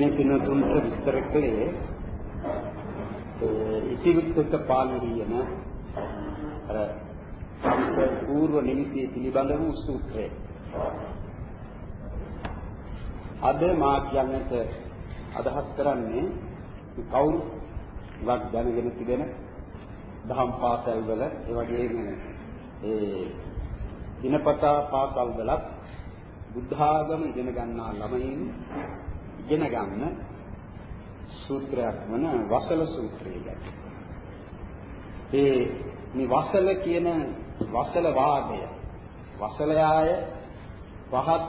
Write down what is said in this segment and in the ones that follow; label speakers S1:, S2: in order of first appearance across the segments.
S1: මේ පිනතුන්ට විස්තර කළේ ඉතිවිත්තක පාලිරියන අර පූර්ව නිමිතිය පිළිබඳ වූ සූත්‍රය. අද මා කියන්නට අදහස් කරන්නේ කවුරු වක් දැනගෙන තිබෙන දහම් පාසල් වල ඒ වගේම ඒ දිනපතා පාසල් වලත් බුද්ධ ආගම ඉගෙන ගන්නා ළමයින් ඉගෙන ගන්න සූත්‍රයක් වන වසල සූත්‍රය ගැන. ඒ මේ වසල කියන වසල වාදය වසලයාය පහත්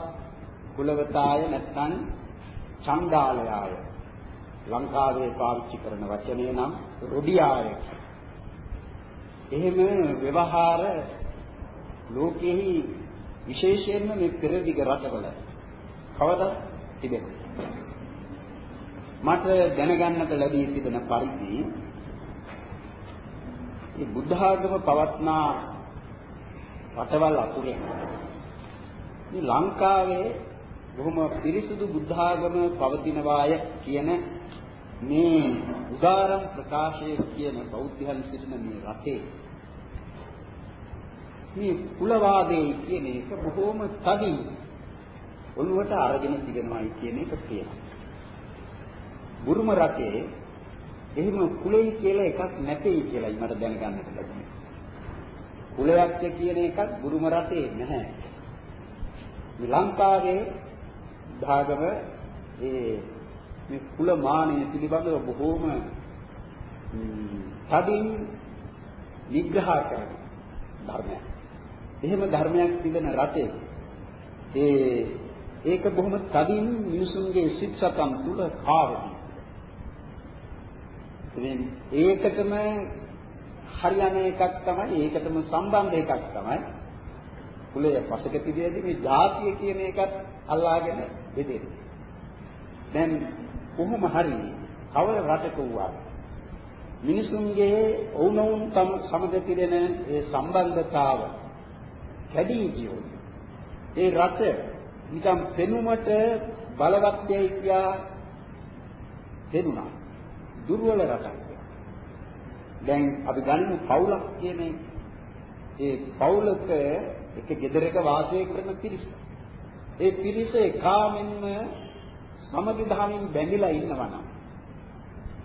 S1: කුලවතාය නැත්නම් චණ්ඩාලයාය ලංකාවේ පාවිච්චි කරන වචනේ නම් රුඩියාය. එහෙම ව්‍යවහාර ලෝකෙහි විශේෂයෙන්ම මේ පෙරදිග රටවල කවදා තිබෙනවා මට දැනගන්නට ලැබී තිබෙන පරිදි මේ බුද්ධ ආගම පවත්නා රටවල් අතුරේ මේ ලංකාවේ බොහොම පිරිසුදු බුද්ධ ආගම පවතිනවාය කියන මේ උදාරම් ප්‍රකාශය කියන බෞද්ධයන් සිටින මේ රටේ මේ කුලවාදයේ කියන එක බොහොම තදින් ඔළුවට අරගෙන තිබෙනවායි කියන එක තියෙනවා. බුරුම රටේ එහෙම කුලෙයි කියලා එකක් නැtei කියලායි මට දැනගන්නට ලැබුණේ. කුලයක් කියන එකක් බුරුම රටේ නැහැ. ශ්‍රී ලංකාවේ භාගම ඒ මේ කුල මානය පිළිබඳව බොහෝම තදින් විග්‍රහ කරන ධර්මයක්. එහෙම ධර්මයක් තිබෙන රටේ ඒ ඒක බොහොම තදින් මිනිසුන්ගේ සිත් සතන් තුල කාවදී. ඒකටම හරියන එකක් තමයි ඒකටම සම්බන්ධ එකක් තමයි කුලය පසක තිබෙදී මේ ජාතිය කියන එකත් අල්ලාගෙන බෙදෙන්නේ. දැන් කොහොම හරි කවර රටක වුණත් මිනිසුන්ගේ වුණුන් තම සමග තිරෙන ඒ සම්බන්ධතාව කැඩී ගියොත් ඒ රට නිකම් පෙනුමට බලවත්යයි කියා පෙනුණා. දුර්වල රටක්. දැන් අපි ගන්න පවුලක් කියන ඒ පවුලක එක ගෙදරක වාසය කරන පිරිස. ඒ පිරිස එකාමෙන්ම සමගි දහමින් බැඳිලා ඉන්නවා නම්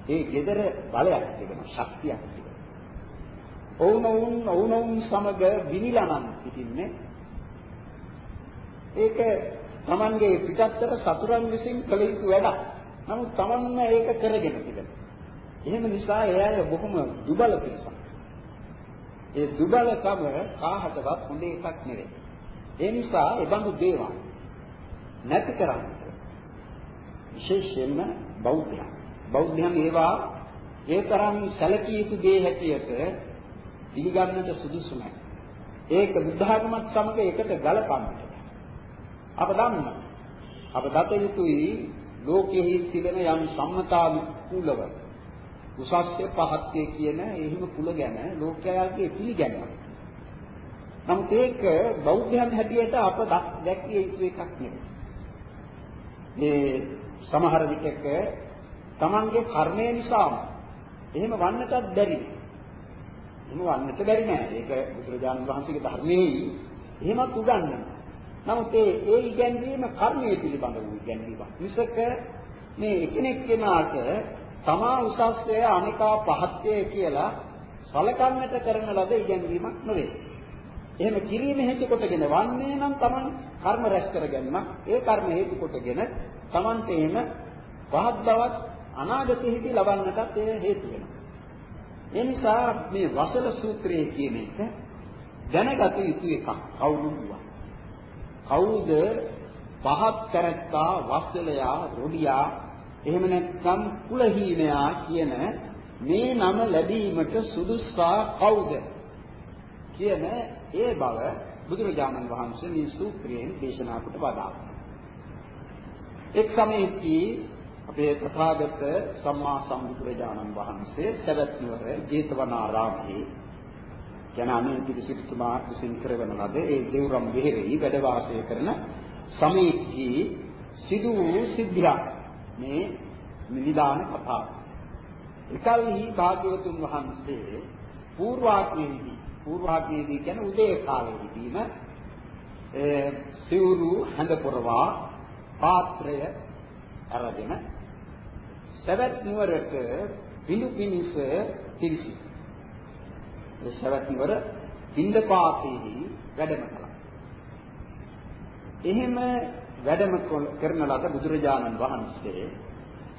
S1: ඒ ගෙදර බලයක් තිබෙනවා ශක්තියක් තිබෙනවා. ඔවුනොවුන් ඔවුනොවුන් සමග විනිලා නම් සිටින්නේ ඒක Tamanගේ පිටත්තර සතුරන් විසින් කළ යුතු වැඩක්. නමුත් Tamanම ඒක කරගෙන තිබෙනවා. එහෙම නිසා එයාය බොහොම දුබල පිරිසක්. ඒ දුබලකම කාහටවත් හොඳ එකක් නෙවෙයි. ඒ නිසා ඒ බඳු දේවල් නැති කරන්නේ විශේෂයෙන්ම බෞද්ධයන්. බෞද්ධයන් ඒවා ඒ තරම් සැලකිය යුතු දේ හැටියට පිළිගන්නට සුදුසු නැහැ. ඒක බුද්ධ ධර්මවත් සමග එකට ගලපන්නට. අප දන්නවා. අප දත යුතුයි ලෝකෙහි තිබෙන යම් සම්මතානුකූලව උසස්ය පහත්ය කියන එහෙම කුල ගැන ලෝකයාගේ පිළිගැනීම. නමුත් ඒක බෞද්ධයන් හැටියට අප දැක්විය යුතු එකක් නෙවෙයි. මේ සමහර විටක Tamange කර්මය නිසාම එහෙම වන්නටත් බැරි. එහෙම වන්නට බැරි නෑ. ඒක බුදුරජාණන් වහන්සේගේ ධර්මයේ එහෙමත් උගන්වනවා. නමුත් ඒ ඒ ඉගැන්වීම කර්මයේ පිළිබඳ වූ ඉගැන්වීමක්. මිසක මේ එකිනෙක කෙනාට තමා උසස්ය අනිකා පහත්ය කියලා සලකන්නට කරන ලද ඉගැන්වීමක් නෙවෙයි. එහෙම කිරීම හේතු කොටගෙන වන්නේ නම් Taman කර්ම රැස් කර ගැනීමක්. ඒ කර්ම හේතු කොටගෙන Tamanට එහෙම පහත් බවක් අනාගතයේදී ලබන්නටත් ඒ හේතු වෙනවා. ඒ නිසා මේ වසල සූත්‍රයේ කියන එක දැනගත යුතු එකක් කවුරුන්වත්. කවුද පහත් කරත්තා වසලයා රොඩියා එහෙම නැත්නම් කුලහීනයා කියන මේ නම ලැබීමට සුදුස්සා කවුද කියන ඒ බව බුදුරජාණන් වහන්සේ මේ සූත්‍රයෙන් දේශනා කොට වදාළා. එක් සමයේදී අපේ තථාගත සම්මා සම්බුදුරජාණන් වහන්සේ සවැත් නුවර ජේතවනාරාමයේ යන අනුපිට සිටුමා විසින් කරවන ලද ඒ දේවරම් විහෙරෙහි වැඩ වාසය කරන සමයේදී සිදු වූ සිද්ධියක් මේ නිදාන කතාව. එකල්හි භාග්‍යවතුන් වහන්සේ పూర్වාග්නේදී పూర్වාග්නේදී කියන්නේ උදේ කාලයේදීම ඒ සිවුරු හඳ පුරවා පාත්‍රය අරගෙන සවැත් නුවරට බිඳු පිණිස තිරිසි. ඒ සවැත් නුවර පින්දපාතේදී වැඩම කළා. එහෙම වැඩම කරන ලද බුදුරජාණන් වහන්සේ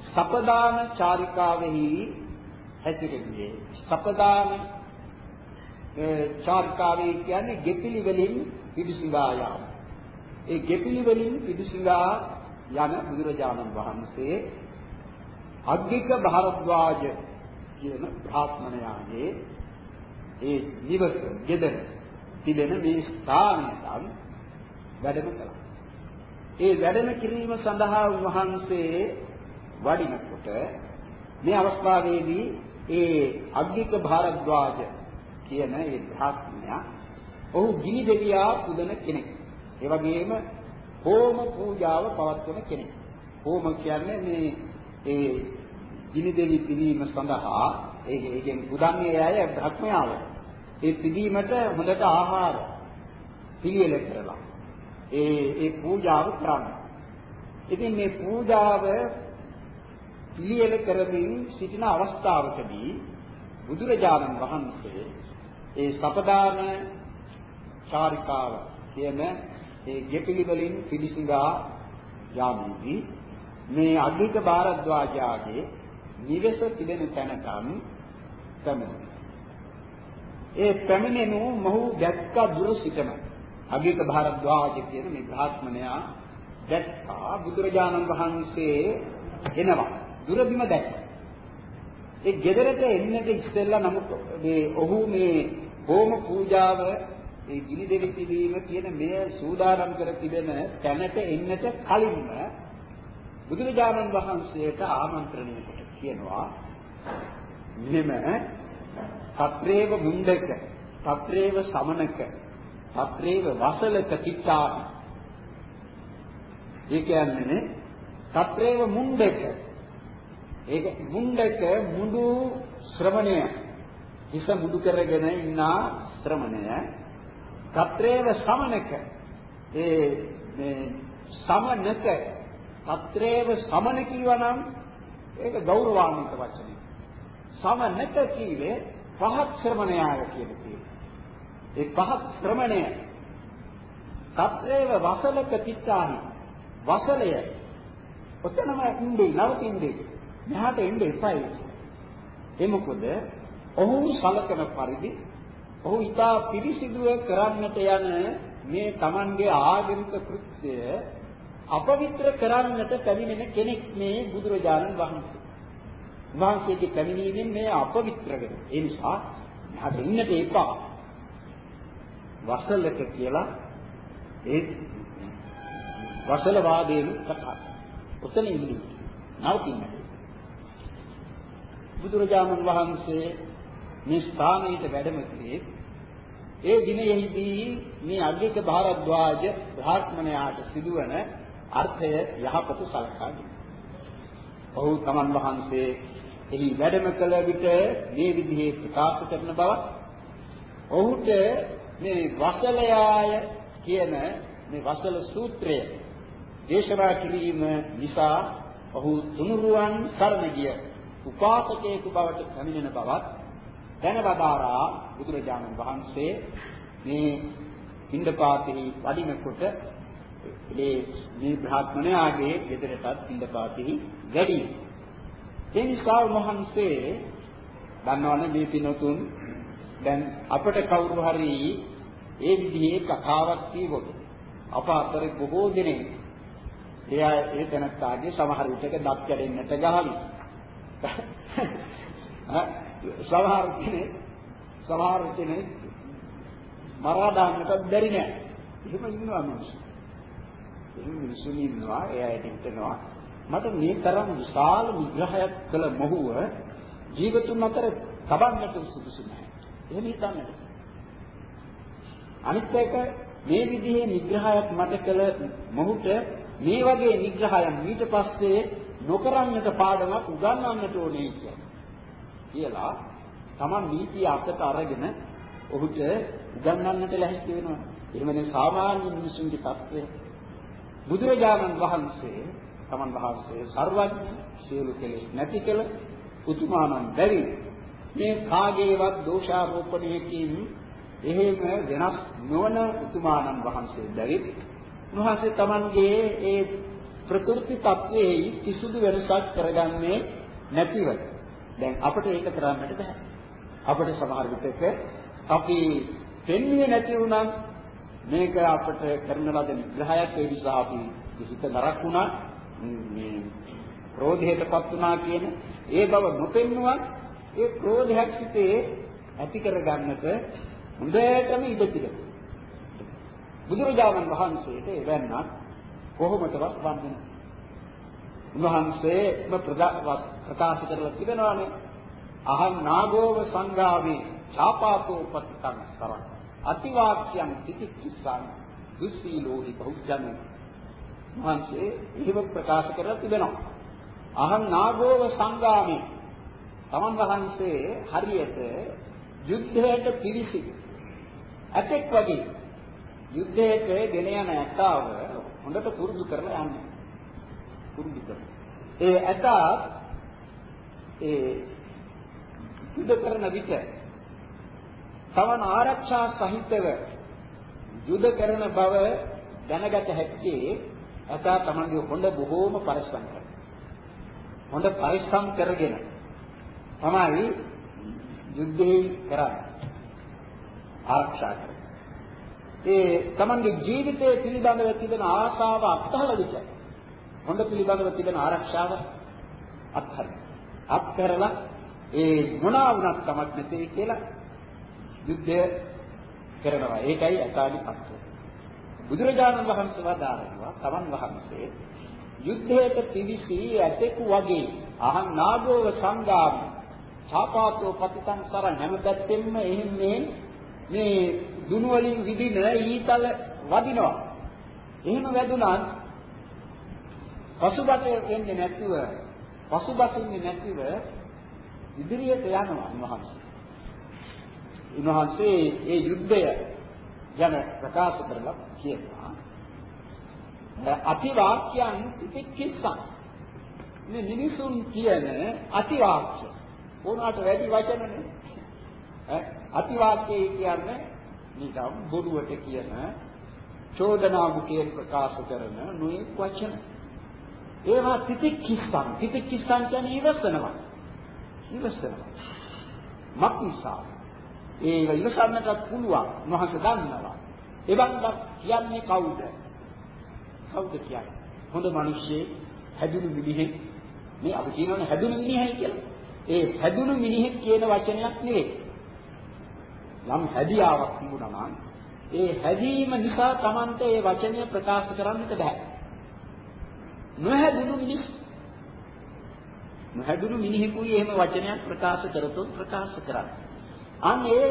S1: සපදාන චාරිකාවෙහි හැසිරෙන්නේ. සපදාන චාරිකාවේ කියන්නේ ගෙපිලි වලින් පිවිසිලා යාම. ඒ ගෙපිලි වලින් පිවිසිලා යන බුදුරජාණන් වහන්සේ අග්ගික භාරද්වාජ කියන භාත්මනයාගේ ඒ නිවස ගෙදර තිබෙන මේ ස්ථානයට වැඩම කළා. ඒ වැඩම කිරීම සඳහා උන්වහන්සේ වඩිනකොට මේ අවස්ථාවේදී ඒ අග්ගික භාරද්වාජ කියන ඒ භාත්මයා ඔහු ගිනි දෙවියා පුදන කෙනෙක්. ඒ වගේම හෝම පූජාව පවත්වන කෙනෙක්. හෝම කියන්නේ මේ ඒ ගිනි දෙවි පිරීම සඳහා ඒ කියන්නේ පුදන්නේ අය භක්මයාව. ඒ පිදීමට හොඳට ආහාර පිළියෙල කරලා ඒ ඒ පූජාව කරන්නේ. ඉතින් මේ පූජාව පිළියෙල කරමින් සිටින අවස්ථාවකදී බුදුරජාණන් වහන්සේ ඒ සපදාන චාරිකාව කියන ඒ ගෙපිලි වලින් පිළිසිඟා යාමේදී මේ අධික භාරද්වාජාගේ නිවස තිබෙන තැනකම් පැමිණි. ඒ පැමිණෙනු මොහු දැක්ක දුර සිටම අධික භාරද්වාජ කියන මේ බ්‍රාහ්මණයා දැක්කා බුදුරජාණන් වහන්සේ එනවා. දුරදිම දැක්කා. ඒ ගෙදරට එන්නට ඉස්සෙල්ලා නමුත් මේ ඔහු මේ හෝම පූජාව ඒ ගිනි දෙවි පිළිම කියන මෙය සූදානම් කර තිබෙන තැනට එන්නට කලින්ම බුදුරජාණන් වහන්සේට ආමන්ත්‍රණය කොට කියනවා මෙම සත්‍රේව මුණ්ඩක සත්‍රේව සමනක සත්‍රේව වසලක තිත්තාහි ඒ කියන්නේ සත්‍රේව මුණ්ඩක. ඒක මුණ්ඩක මුඩු ශ්‍රමණය හිස මුඩු කරගෙන ඉන්නා ශ්‍රමණය తත්‍රේව සමනක. ඒ මේ සමනක. తත්‍රේව සමන කියවනම් ඒක ගෞරවාන්විත වචනය. සමනක කීවේ පහත් ශ්‍රමණයාය කියන කීවේ. ඒ පහත් ශ්‍රමණය తත්‍රේව වසලක තිත්තාහි වසලය ඔතනම ඉන්නේ නවතින්නේ මෙහාට එන්න එපයි. ඒ මොකද ඔහු සලකන පරිදි ඔහු ඊටා පිරිසිදුව කරන්නට යන මේ Tamanගේ ආගමික කෘත්‍යය අපවිත්‍ර කරන්නට පැමිණෙන කෙනෙක් මේ බුදුරජාණන් වහන්සේ. වහන්සේගේ පැමිණීමෙන් මේ අපවිත්‍ර වෙනවා. ඒ නිසා මහත් ඉන්නට එපා. වසලක කියලා ඒ වසල වාදයෙන් කතා. උතන ඉන්නේ. නවතින්නේ. බුදුරජාණන් වහන්සේ මේ ස්ථානයට වැඩම කළේ ඒ දිනෙහිදී මේ අග්ගික භාරද්වාජ බ්‍රාහ්මණයාට සිදුවන අර්ථය යහපත සලකාගෙන. ඔහු තමන් වහන්සේ එහි වැඩම කළ විට මේ විදිහේ ප්‍රකාශ කරන බව ඔහුට මේ වසලයාය කියන මේ වසල සූත්‍රය දේශනා කිරීම නිසා ඔහු තුනුරුවන් සරණ ගිය උපාසකයෙකු බවට පැමිණෙන බවත් දැනවදාරා බුදුරජාණන් වහන්සේ මේ පින්ඩපාතෙහි වඩිනකොට ඒ මේ බ්‍රාහ්මණයාගේ ගෙදරටත් පින්ඩපාතෙහි වැඩි. ඒ නිසා මහන්සේ දන්නවනේ මේ පිනතුන් දැන් අපට කවුරු හරි ඒ විදිහේ කතාවක් කියවොත් අප අතරේ බොහෝ දෙනෙක් එයා ඒ තැනත්තාගේ සමහර විටක දත් කැඩෙන්නට ගහවි. සමහර කෙනෙක් සමහර කෙනෙක් මරා දාන්නට බැරි නෑ. එහෙම ඉන්නවා මිනිස්සු. එහෙම මිනිස්සු ඉන්නවා එයාට හිතනවා මට මේ තරම් විශාල විග්‍රහයක් කළ මොහුව ජීවතුන් අතර තබන්නට සුදුසු නැහැ. එහෙම හිතන්නට. අනිත් එක මේ විදිහේ නිග්‍රහයක් මට කළ මොහුට මේ වගේ නිග්‍රහයන් ඊට පස්සේ නොකරන්නට පාඩමක් උගන්වන්නට ඕනේ කියන්නේ. කියලා Taman නීතිය අතට අරගෙන ඔහුට උගන්වන්නට ලැහැත්ති වෙනවා. එහෙමනේ සාමාන්‍ය මිනිසුන්ගේ தත්ත්වය. බුදුරජාණන් වහන්සේ Taman වහන්සේ සර්වඥ සියලු කෙලෙස් නැති කළ උතුමාණන් බැරි මේ කාගේවත් දෝෂාරෝපණයකින් එහෙම වෙනස් නොවන උතුමාණන් වහන්සේ බැරි උන්වහන්සේ Tamanගේ ඒ ප්‍රകൃති තත්වයේ කිසිදු වෙනසක් කරගන්නේ නැතිව. දැන් අපිට ඒක කරන්නට බෑ. අපිට සමහර විටක අපි පෙන්න්නේ නැති වුණා මේක අපිට කරන ලද විග්‍රහයක් ඒ නිසා අපි හිත නරක් වුණා. මේ ක්‍රෝධයටපත් වුණා කියන ඒ බව නොපෙන්නුවා ඒ ක්‍රෝධයක් සිටේ ඇති කරගන්නට හොඳටම ඉඩ තිබෙනවා. බුදුරජාණන් වහන්සේට එවන්නක් කොහොමදවත් වන්නේ උන්වහන්සේම ප්‍රකාශ කරලා තිබෙනවානේ. අහං නාගෝව සංගාවේ ඡාපාතෝ පතිතං සරං අතිවාක්‍යං තිතික්ඛිස්සං දුස්සීලෝහි බහුජන මහන්සේ එහෙම ප්‍රකාශ කරලා තිබෙනවා. අහං නාගෝව සංගාමේ තමන් වහන්සේ හරියට යුද්ධයට පිරිසි. ඇතෙක් වගේ යුද්ධයට ගෙන යන ඇතාව හොඳට පුරුදු කරලා යන්නේ. පුරුදු කරලා. ඒ ඇතා ඒ යුද්ධ කරන විට තවන් ආරක්ෂා සහිතව යුද කරන බව දැනගත හැක්කේ අතා තමන්ගේ හොඳ බොහෝම පරිස්සම් කරනවා. හොඳ පරිස්සම් කරගෙන තමයි යුද්ධේ කරන්නේ. ආරක්ෂා කරන්නේ. ඒ තමන්ගේ ජීවිතයේ පිළිබඳව තිබෙන ආශාව අත්හල විට හොඳ පිළිබඳව තිබෙන ආරක්ෂාව අත්හල. අත්හැරලා ඒ මොනවා වුණත් කමක් නැtei කියලා යුද්ධය කරනවා. ඒකයි අසාලි පත්ව. බුදුරජාණන් වහන්සේ වදාරනවා තමන් වහන්සේ යුද්ධයට පිවිසී ඇතෙකු වගේ අහං නාගෝව සංගාම ඡාපාතෝ පතිතං සරණ හැමදැත්තෙම එහින්නේ මේ දුනු වලින් විදින ඊතල වදිනවා. එහෙම වැදුනත් පසුබට වෙන්නේ නැතුව පසුබටින්නේ නැතිව ඉදිරියට යනවා උන්වහන්සේ. උන්වහන්සේ ඒ යුද්ධය ගැන ප්‍රකාශ කරලා කියනවා. අතිවාක්‍යයන් පිටික්කිස්සන්. මේ මිනිසුන් කියන අතිවාක්‍ය. ඕනකට වැඩි වචනනේ. ඈ අතිවාක්‍ය කියන්නේ නිකම් බොරුවට කියන චෝදනා මුඛයෙන් ප්‍රකාශ කරන නොයෙක් වචන. ඒවා පිටික්කිස්සන්. පිටික්කිස්සන් කියන්නේ ඉවසනවා. ඉවසනවා. මක් නිසා ඒක ඉවසන්නටත් පුළුවන්. මොහොත දන්නවා. එවන්වත් කියන්නේ කවුද? කවුද කියන්නේ? හොඳ මිනිස්සේ හැදුණු මිනිහෙක්. මේ අපි කියනවනේ හැදුණු මිනිහයි කියලා. ඒ හැදුණු මිනිහෙක් කියන වචනයක් නෙවෙයි. යම් හැදියාවක් තිබුණා නම් ඒ හැදීම නිසා Tamante ඒ වචනය ප්‍රකාශ කරන්නට බෑ. නොහැදුණු මිනිස් නොහැදුණු මිනිහෙකුයි එහෙම වචනයක් ප්‍රකාශ කරතොත් ප්‍රකාශ කරන්නේ. අන්න ඒ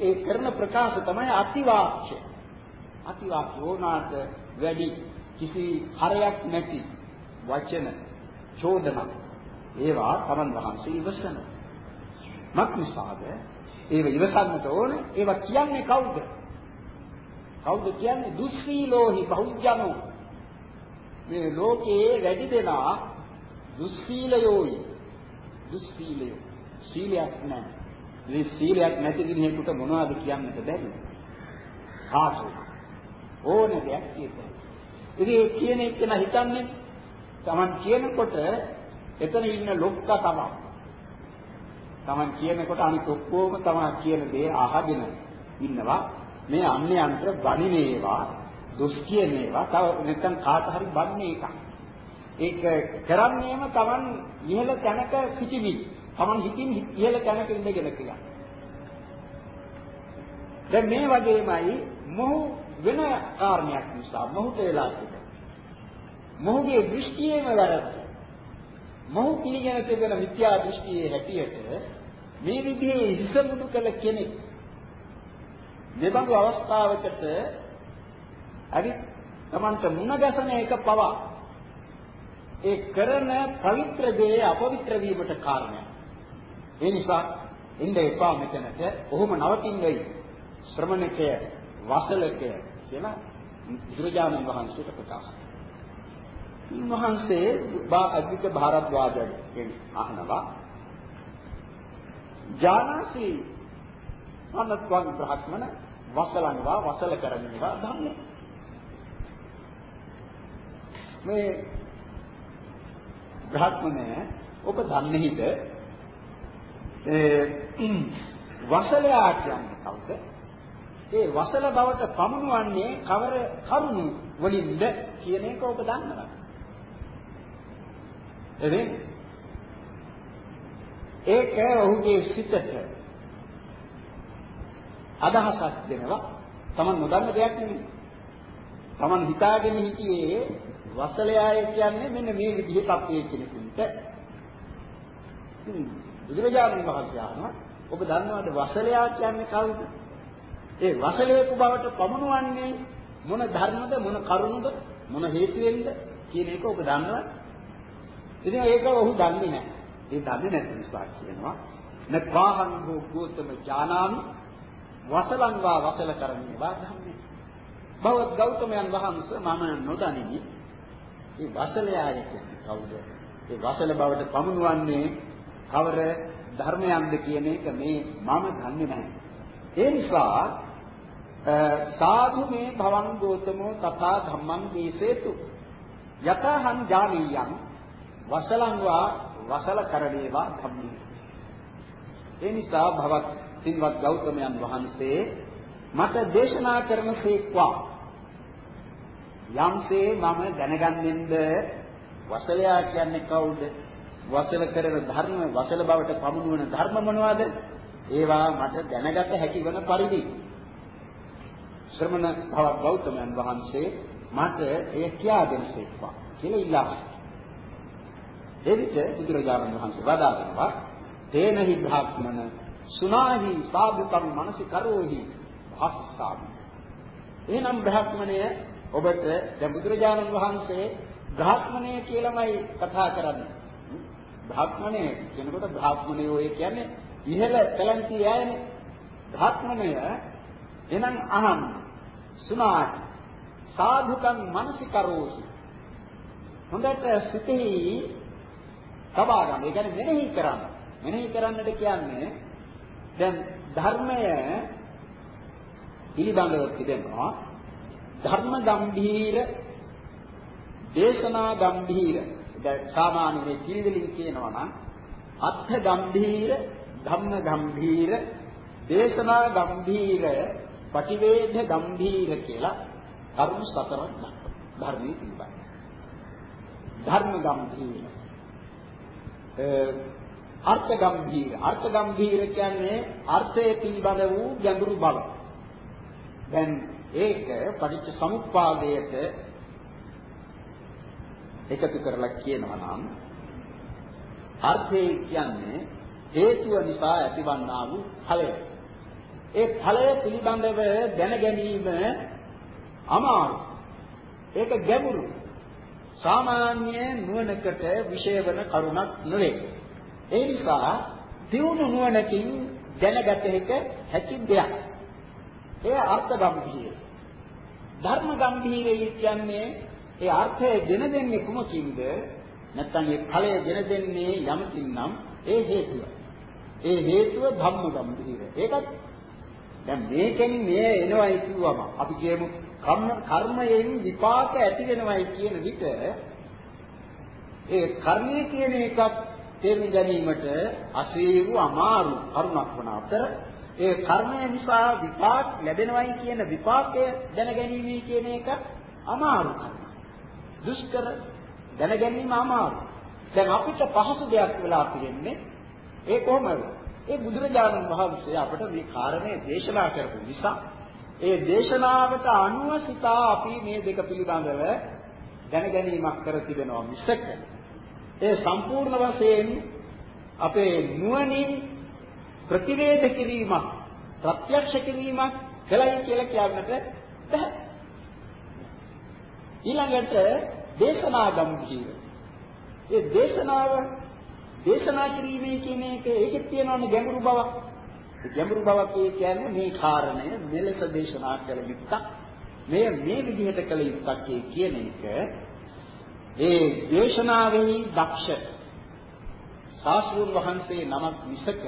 S1: ඒ කරන ප්‍රකාශ තමයි අතිවාක්‍ය. අතිවාක්‍ය ඕනාට වැඩි කිසි හරයක් නැති වචන චෝදනා ඒවා තමන් වහන්සේ ඉවසන. මක් නිසාද? ඒව ඉවසන්නට ඕන. ඒවා කියන්නේ කවුද? කවුද කියන්නේ? දුස්සීලෝහි බහුජනෝ. මේ ලෝකයේ වැඩි දෙනා දුස්සීලයෝයි. දුස්සීලයෝ. සීලයක් නැහැ. මේ සීලයක් නැති කෙනෙකුට මොනවද කියන්නට බැරි? කාසු. ඕන දෙයක් කියතේ. ඉතින් කියන එක න හිතන්නේ Taman කියනකොට එතන ඉන්න ලොක්කා තමයි. Taman කියනකොට අනිත් ඔක්කොම තමයි කියන දේ අහගෙන ඉන්නවා. මේ අන්‍යයන්ට බණිනේවා, දොස් කියනේවා, තව නැත්නම් කාට හරි බන්නේ එකක්. ඒක කරන්නේම Taman ඉහළ තැනක සිටිවි. Taman හිතින් ඉහළ තැනක ඉඳගෙන කියලා. දැන් මේ වගේමයි මොහු වෙන කාරණයක් නිසා මොහුට වෙලා තිබෙනවා. මොහුගේ දෘෂ්ටියේම වැරද්ද. මොහු පිළිගෙන තිබෙන මිත්‍යා දෘෂ්ටියේ හැටියට මේ විදිහේ හිස මුඩු කළ කෙනෙක් මෙබඳු අවස්ථාවකට අරි තමන්ට මුණ ගැසෙන එක පවා ඒ කරන පවිත්‍ර දේ අපවිත්‍ර වීමට කාරණයක්. ඒ නිසා ඉන්න එපා මෙතනට. ඔහොම නවතින්න වෙයි. ශ්‍රමණකය, වසලකය කියලා බුදුරජාණන් වහන්සේට ප්‍රකාශ වහන්සේ අද්විත භාරද්වාජගෙන් අහනවා ජානාසි අනත්වන් බ්‍රහ්මන වසලනවා වසල කරනවා ධම්මේ මේ බ්‍රහ්මණය ඔබ දන්නේහිද ඒ වසලයා කියන්නේ කවුද? ඒ වසල බවට පමුණුවන්නේ කවර කරුණු වලින්ද කියන එක ඔබ දන්නවා. එදින ඒක ඔහුගේ සිතට අදහසක් දෙනවා. Taman නොදන්න දෙයක් නෙමෙයි. Taman හිතාගෙන හිටියේ වසලයාය කියන්නේ මෙන්න මේ විදිහට අපේ කෙනෙකුට. බුදුරජාණන් වහන්සේ අහනවා ඔබ දන්නවද වසලයා කියන්නේ කවුද? ඒ වසලයක බවට පමුණුවන්නේ මොන ධර්මද මොන කරුණද මොන හේතුවෙන්ද කියන එක ඔබ දන්නවද? ඉතින් ඒක ඔහු දන්නේ නැහැ. ඒ දන්නේ නැති නිසා කියනවා නත්වාහං හෝ ගෝතම ඥානාමි වසලං වා වසල කරන්නේ වා ධම්මේ. බවත් ගෞතමයන් වහන්සේ මම නොදනිමි. මේ වසලයාය කියන්නේ කවුද? ඒ වසල බවට පමුණුවන්නේ කවර ධර්මයන්ද කියන එක මේ මම දන්නේ නැහැ. ඒ නිසා සාධු මේ භවං ගෝතමෝ තථා ධම්මං දේසේතු යතහං ජානීයං වසලං වා වසල කරණේවා ධම්මේ. ඒ නිසා භවත් සින්වත් ගෞතමයන් වහන්සේ මට දේශනා කරන සේක්වා යම්සේ මම දැනගන්නෙන්ද? වසලයා කියන්නේ කවුද? වසල කරන ධර්ම වසල බවට පමුණුවන ධර්ම මොනවාද? ඒවා මට දැනගත හැකි වන පරිදි. ශ්‍රමණ භව ගෞතමයන් වහන්සේ මට එය කියා දෙන්නේක්වා කියලා ඉල්ලා. එවිට බුදුරජාණන් වහන්සේ වදාළා තේනහි භාග්මන සුනාහි සාධුකම් මනසි කරෝහි භාස්සාමි. එහෙනම් බ්‍රහ්මණය ඔබට දැන් බුදුරජාණන් වහන්සේ බ්‍රහ්මණය කියලාමයි කතා කරන්නේ. බ්‍රාහ්මණය කියනකොට බ්‍රාහ්මණයෝ ඒ කියන්නේ ඉහළ තලන්ති යෑනේ. බ්‍රාහ්මණය එනං අහං සුනාටි සාධුකං මනසිකරෝසි. හොඳට සිතෙහි තබා ගන්න. ඒ කියන්නේ මෙනෙහි කරන්න. මෙනෙහි කරන්නට කියන්නේ දැන් ධර්මය පිළිබඳව තිබෙනවා. ධර්ම ගම්භීර දේශනා ගම්භීර දැන් සාමාන්‍ය මේ පිළිවෙලින් කියනවා නම් අත්ථ ගම්භීර ධම්ම ගම්භීර දේශනා ගම්භීර පටිවේද ගම්භීර කියලා කරුණු සතරක් ධර්මයේ තිබෙනවා ධර්ම ගම්භීර අර්ථ ගම්භීර අර්ථ ගම්භීර කියන්නේ අර්ථයේ පිළිබඳ වූ ගැඹුරු බව දැන් ඒක පටිච්ච සමුප්පාදයට එකතු කරලා කියනවා නම් අර්ථය කියන්නේ හේතුව නිසා ඇතිවන්නා වූ ඵලය. ඒ ඵලය පිළිබඳව දැන ගැනීම අමාරු. ඒක ගැඹුරු. සාමාන්‍ය නුවණකට විශේෂ වන කරුණක් නෙවේ. ඒ නිසා දියුණු නුවණකින් දැනගත හැකි දෙයක්. ඒ අර්ථ ගම්භීරය. ධර්ම ගම්භීරය කියන්නේ ඒ අර්ථය ගෙන දෙන්නේ කුමකින්ද? නැත්නම් ඒ ඵලය ගෙන දෙන්නේ යමකින් නම් ඒ හේතුව. ඒ හේතුව ධම්ම ගම්භීර. ඒකත් දැන් මේකෙන් මේ එනවයි කිව්වම අපි කියමු කර්ම කර්මයෙන් විපාක ඇති වෙනවයි කියන විට ඒ කර්මය කියන එකත් තේරුම් ගැනීමට අසීරු අමාරු කරුණක් වන අතර ඒ කර්මය නිසා විපාක ලැබෙනවයි කියන විපාකය දැනගැනීමේ කියන එක අමාරු කරුණක්. දුෂ්කර දැන ගැනීම අමාරු. දැන් අපිට පහසු දෙයක් වෙලා තියෙන්නේ ඒ කොහොමද? ඒ බුදුරජාණන් වහන්සේ අපට මේ කාරණේ දේශනා කරපු නිසා ඒ දේශනාවට අනුව සිතා අපි මේ දෙක පිළිබඳව දැන ගැනීමක් කර තිබෙනවා මිසක ඒ සම්පූර්ණ වශයෙන් අපේ නුවණින් ප්‍රතිවේධ කිරීමක් ප්‍රත්‍යක්ෂ කිරීමක් කලයි කියලා කියන්නට බැහැ. ඊළඟට දේශනා ගම්භීර. ඒ දේශනාව දේශනා කිරීමේ කියන එක ඒකෙත් තියෙනවනේ ගැඹුරු බවක්. ඒ ගැඹුරු බවක් කියන්නේ මේ කාරණය මෙලෙස දේශනා කළ යුත්තක්. මෙය මේ විදිහට කළ යුත්තක් කියන එක ඒ දේශනාවෙහි දක්ෂ සාස්ෘන් වහන්සේ නමක් විසක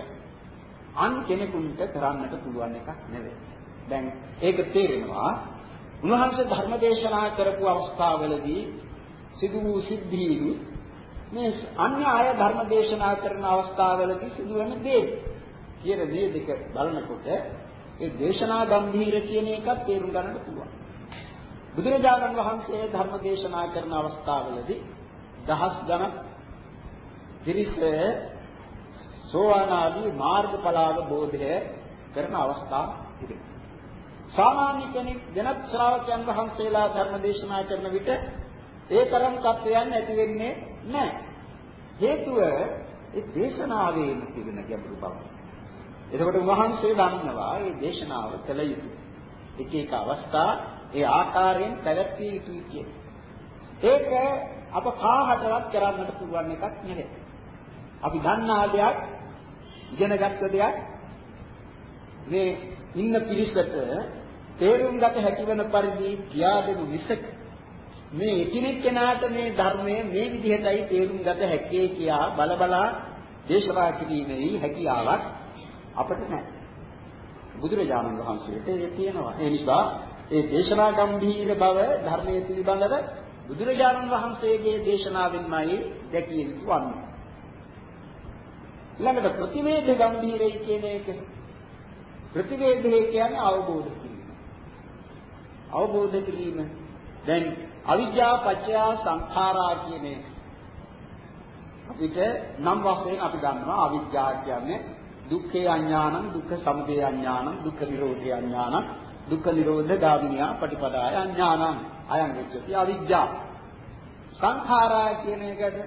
S1: අන් කෙනෙකුට කරන්නට පුළුවන් එකක් නෙවෙයි. දැන් ඒක තේරෙනවා උන්වහන්සේ ධර්ම දේශනා කරපු අවස්ථාවලදී සිදු වූ සිද්ධීන් මේ අන්‍ය අය ධර්ම දේශනා කරන අවස්ථාවලදී සිදුවන දේ කියන මේ දෙක බලනකොට ඒ දේශනා ගම්භීර කියන එකත් තේරුම් ගන්නට පුළුවන්. බුදුරජාණන් වහන්සේ ධර්ම දේශනා කරන අවස්ථාවලදී දහස් ගණන් පිරිස සෝවාන් ආදී මාර්ගඵලාව බෝධය කරන අවස්ථා තිබෙනවා. සාමාන්‍ය කෙනෙක් වෙනත් ශ්‍රාවකයන් වහන්සේලා ධර්ම දේශනා කරන විට ඒ තරම් තත්වයන් ඇති වෙන්නේ නැහැ. හේතුව ඒ දේශනාවේ තිබෙන ගැඹුරු බව. එතකොට වහන්සේ දන්නවා මේ දේශනාව කළ යුතුයි. එක එක අවස්ථා ඒ ආකාරයෙන් පැවැත්විය යුතුයි කියන්නේ. ඒක අප කාහටවත් කරන්නට පුළුවන් එකක් නෙවෙයි. අපි දන්නා දෙයක් ඉගෙනගත්ත දෙයක් මේ ඉන්න පිරිසට තේරුම් ගත හැකි වෙන පරිදි කියා දෙනු විසක මේ එකිනෙක කෙනාට මේ ධර්මය මේ විදිහටයි තේරුම් ගත හැකියි කියා බලබලා දේශනා කිරීමේ හැකියාවක් අපට නැහැ. බුදුරජාණන් වහන්සේට ඒ තියෙනවා. ඒ නිසා ඒ දේශනා ගම්භීර බව ධර්මයේ පිළිබඳව බුදුරජාණන් වහන්සේගේ දේශනාවෙන්මයි දැකිය යුතු වන්නේ. ළඟට ප්‍රතිවේද ගම්භීරයි කියන එක ප්‍රතිවේදය කියන්නේ අවබෝධ කිරීම. අවබෝධ කිරීම දැන් අවිද්‍යා පත්‍ය සංඛාරා කියන අපිට නම් වශයෙන් අපි ගන්නවා අවිද්‍යාව කියන්නේ දුක්ඛේ අඥානං දුක්ඛ සමුදය අඥානං දුක්ඛ නිරෝධේ අඥානං දුක්ඛ නිරෝධ ගාමිනියා පටිපදාය අඥානං අයං විච්ඡති අවිද්‍යාව සංඛාරා කියන එකට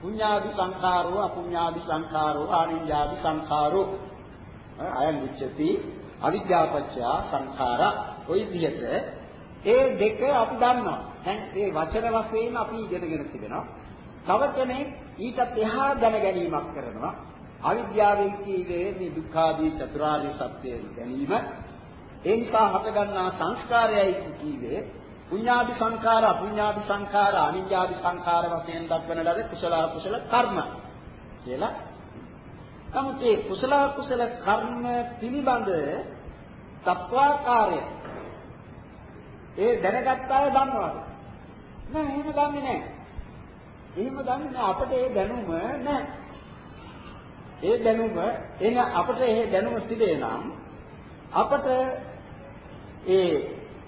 S1: පුඤ්ඤාදි සංඛාරෝ අපුඤ්ඤාදි සංඛාරෝ ආනිඤ්ඤාදි සංඛාරෝ අයං විච්ඡති අවිද්‍යාපච්චය සංඛාරා ඔය විදිහට ඒ දෙක අපි දන්නවා. දැන් මේ වචන වශයෙන් අපි ඉගෙනගෙන තිබෙනවා. තව කෙනෙක් ඊටත් එහා දැන ගැනීමක් කරනවා. අවිද්‍යාවෙන් කීවේ මේ දුක්ඛාදී චතුරාර්ය සත්‍ය ගැනීම. ඒ නිසා හටගන්නා සංස්කාරයයි කීවේ පුඤ්ඤාදි සංඛාර අපුඤ්ඤාදි සංඛාර අනිත්‍යාදි සංඛාර වශයෙන් දක්වන ලද කුසල කුසල කර්ම කියලා. නමුත් මේ කුසල කුසල කර්ම පිළිබඳ තත්වාකාරය ඒ දැනගත් අය දන්නවද? නෑ එහෙම දන්නේ නෑ. එහෙම දන්නේ නෑ අපිට ඒ දැනුම නෑ. ඒ දැනුම එන අපිට ඒ දැනුම තිබේ නම් අපට ඒ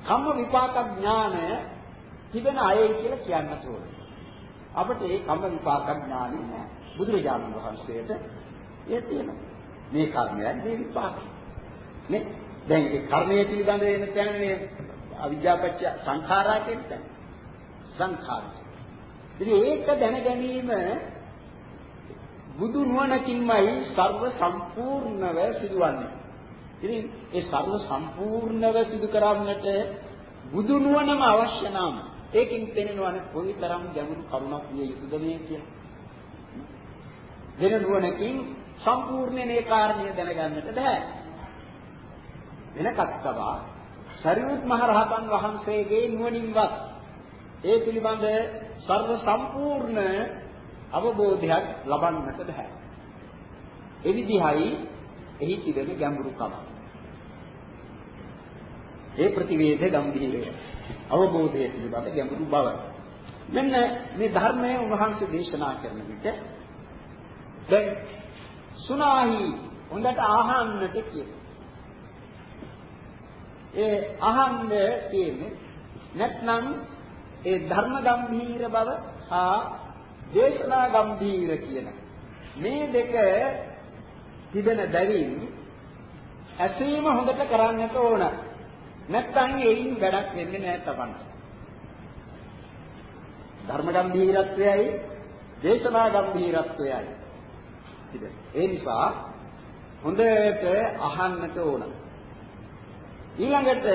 S1: කම්ම විපාක ඥානය තිබෙන අයයි කියලා කියන්නට ඕනේ. අපිට ඒ කම්ම විපාක ඥානෙ නෑ. බුදුරජාණන් වහන්සේට ඒ තියෙනවා. මේ කර්මයයි මේ විපාකයි. නේ? දැන් ඒ කර්මය පිළිබඳ වෙන තැනනේ අවිද්‍යාපච්ච සංඛාරා කියන්නේ සංඛාර. ඉතින් ඒක දැන ගැනීම බුදු නුවණකින්මයි සර්ව සම්පූර්ණව සිදුවන්නේ. ඉතින් ඒ සර්ව සම්පූර්ණව සිදු කරන්නට බුදු නුවණම අවශ්‍ය නම් ඒකින් පෙනෙනවනේ කොයිතරම් ගැඹුරු කරුණක් විය යුතුද මේ කියලා. වෙන නුවණකින් සම්පූර්ණ මේ කාරණය දැනගන්නට බෑ. වෙනකත් තබා සරියුත් මහ රහතන් වහන්සේගේ නුවණින්වත් ඒ පිළිබඳ සර්ව සම්පූර්ණ අවබෝධයක් ලබන්නට බෑ. ඒ විදිහයි එහි තිබෙන ගැඹුරුකම. ඒ ප්‍රතිවේද ගම්භීරය. අවබෝධයේ පිළිබඳ ගැඹුරු බව. මෙන්න මේ ධර්මය උන්වහන්සේ දේශනා කරන විට දැන් සුනාහි හොඳට ආහන්නට කියනවා. ඒ අහන්න තියෙන්නේ නැත්නම් ඒ ධර්ම ගම්භීර බව හා දේශනා ගම්භීර කියන මේ දෙක තිබෙන බැවින් ඇසීම හොඳට කරන්නට ඕන. නැත්නම් එයින් වැඩක් වෙන්නේ නැහැ තපන්න. ධර්ම ගම්භීරත්වයයි දේශනා ගම්භීරත්වයයි. ඒ නිසා හොඳට අහන්නට ඕන. ඊළඟට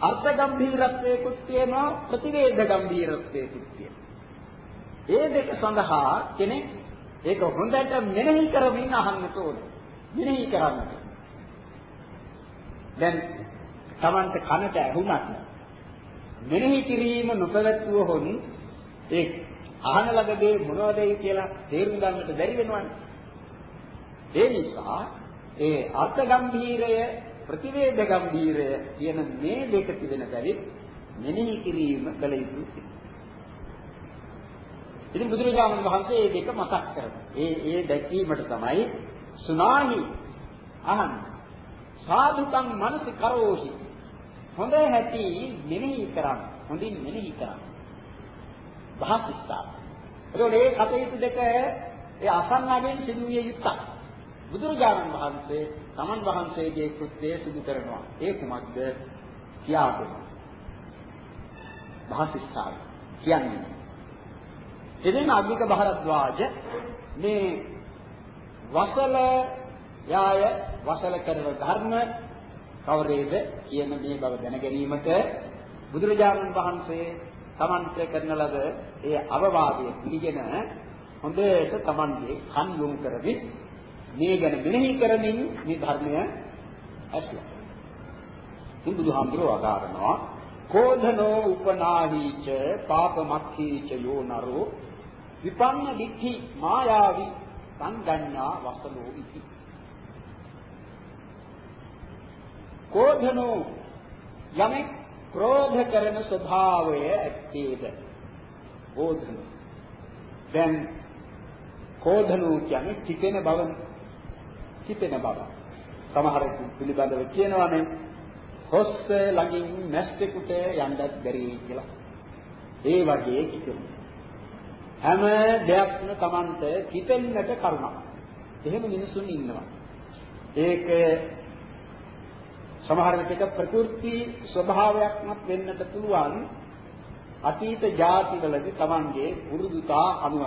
S1: අර්ථ ගම්භීරත්වයකුත් තියෙනවා ප්‍රතිවේද ගම්භීරත්වයකුත් තියෙනවා. ඒ දෙක සඳහා කෙනෙක් ඒක හොඳට මෙනෙහි කරමින් අහන්නට ඕන. මෙනෙහි කරන්නට. දැන් Tamante කනට ඇහුණත් මෙනෙහි කිරීම නොපැවැත්වුව හොන් ඒ අහන ලද දේ මොනවදයි කියලා තේරුම් ගන්නට බැරි වෙනවනේ. ඒ නිසා ඒ අර්ථ ගම්භීරය ප්‍රතිවේද ගම්භීරය කියන මේ දෙක තිබෙන බැරි මෙනෙහි කිරීම කළ යුතුයි. ඉතින් බුදුරජාණන් වහන්සේ මේ දෙක මතක් කරනවා. ඒ ඒ දැකීමට තමයි සුනාහි අහන්න. සාදුකම් මනස කරෝහි. හොඳ හැටි මෙනෙහි කරන්න. හොඳින් මෙනෙහි කරන්න. භාසිතා. ඒකෝ මේ කටයුතු දෙක ඒ අසන්නගෙන් සිදුවිය යුත්තක්. බුදුරජාණන් වහන්සේ තමන් වහන්සේගේ කෘත්‍යය සිදු කරනවා. ඒ කුමක්ද? කියාපෙන. භාසිතා කියන්නේ එදින අග්නික බහරද්වාජ මේ වසල යාය වසල කරන ධර්ම කවරේද කියන මේ බව දැන ගැනීමට බුදුරජාණන් වහන්සේ තමන්ට කරන ලද ඒ අවවාදය පිළිගෙන හොඳට තමන්ගේ කන් යොමු කරමින් මේ ගැන මෙනෙහි කරමින් මේ ධර්මය ඇසුවා. ඉතින් බුදුහාමුදුරුවෝ අදාරනවා කෝධනෝ උපනාහීච පාපමක්ඛීච යෝ නරෝ විපන්න දික්ඛි මායාවි සංගඤ්ඤා වසලෝ ඉති කෝධනෝ යමෙක් ක්‍රෝධ කරන ස්වභාවය ඇත්තේද? කෝධන. දැන් කෝධනෝ කියන්නේ කිපෙන බව. කිපෙන බව. සමහර පිළිබඳව කියනවානේ. හොස්ස ළඟින් මැස්ටෙකුට යන්නත් බැරි කියලා. ඒ වගේ කිපෙනවා හැම දෙයක්ම Tamanට හිතෙන්නට කරුණක්. එහෙම මිනිසුන් ඉන්නවා. ඒක සමහර විටක ප්‍රകൃති ස්වභාවයක්මත් වෙන්නට පුළුවන්. අතීත ಜಾතිවලදී Tamanගේ පුරුදුතා අනුව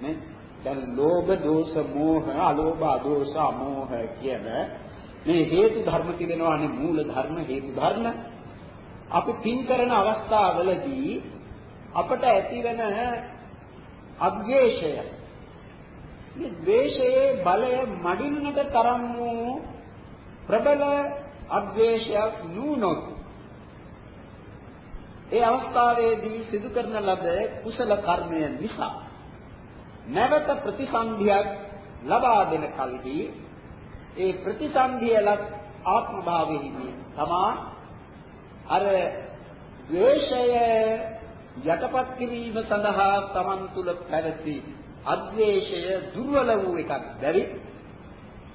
S1: නේ දැන් ලෝභ දෝෂ මෝහ අලෝභ අදෝෂ අමෝහ කියන මේ හේතු ධර්ම තිබෙනවානේ මූල ධර්ම හේතු ධර්ම අපි පින් කරන අවස්ථාවලදී අපට ඇතිවෙන අද්වේෂය. මේ ද්වේෂයේ බලය මඩින්නට තරම් වූ ප්‍රබල අද්වේෂයක් නුනොත් ඒ අවස්ථාවේදී සිදු කරන ලද කුසල කර්මය නිසා නැවත ප්‍රතිසන්දියක් ලබා දෙන කලදී ඒ ප්‍රතිසන්දිය ලක් ආත්ම භාවයේදී තමා අර ද්වේෂය යටපත් කිරීම සඳහා Taman තුල පැවති අද්වේෂය දුර්වල වූ එකක් බැරි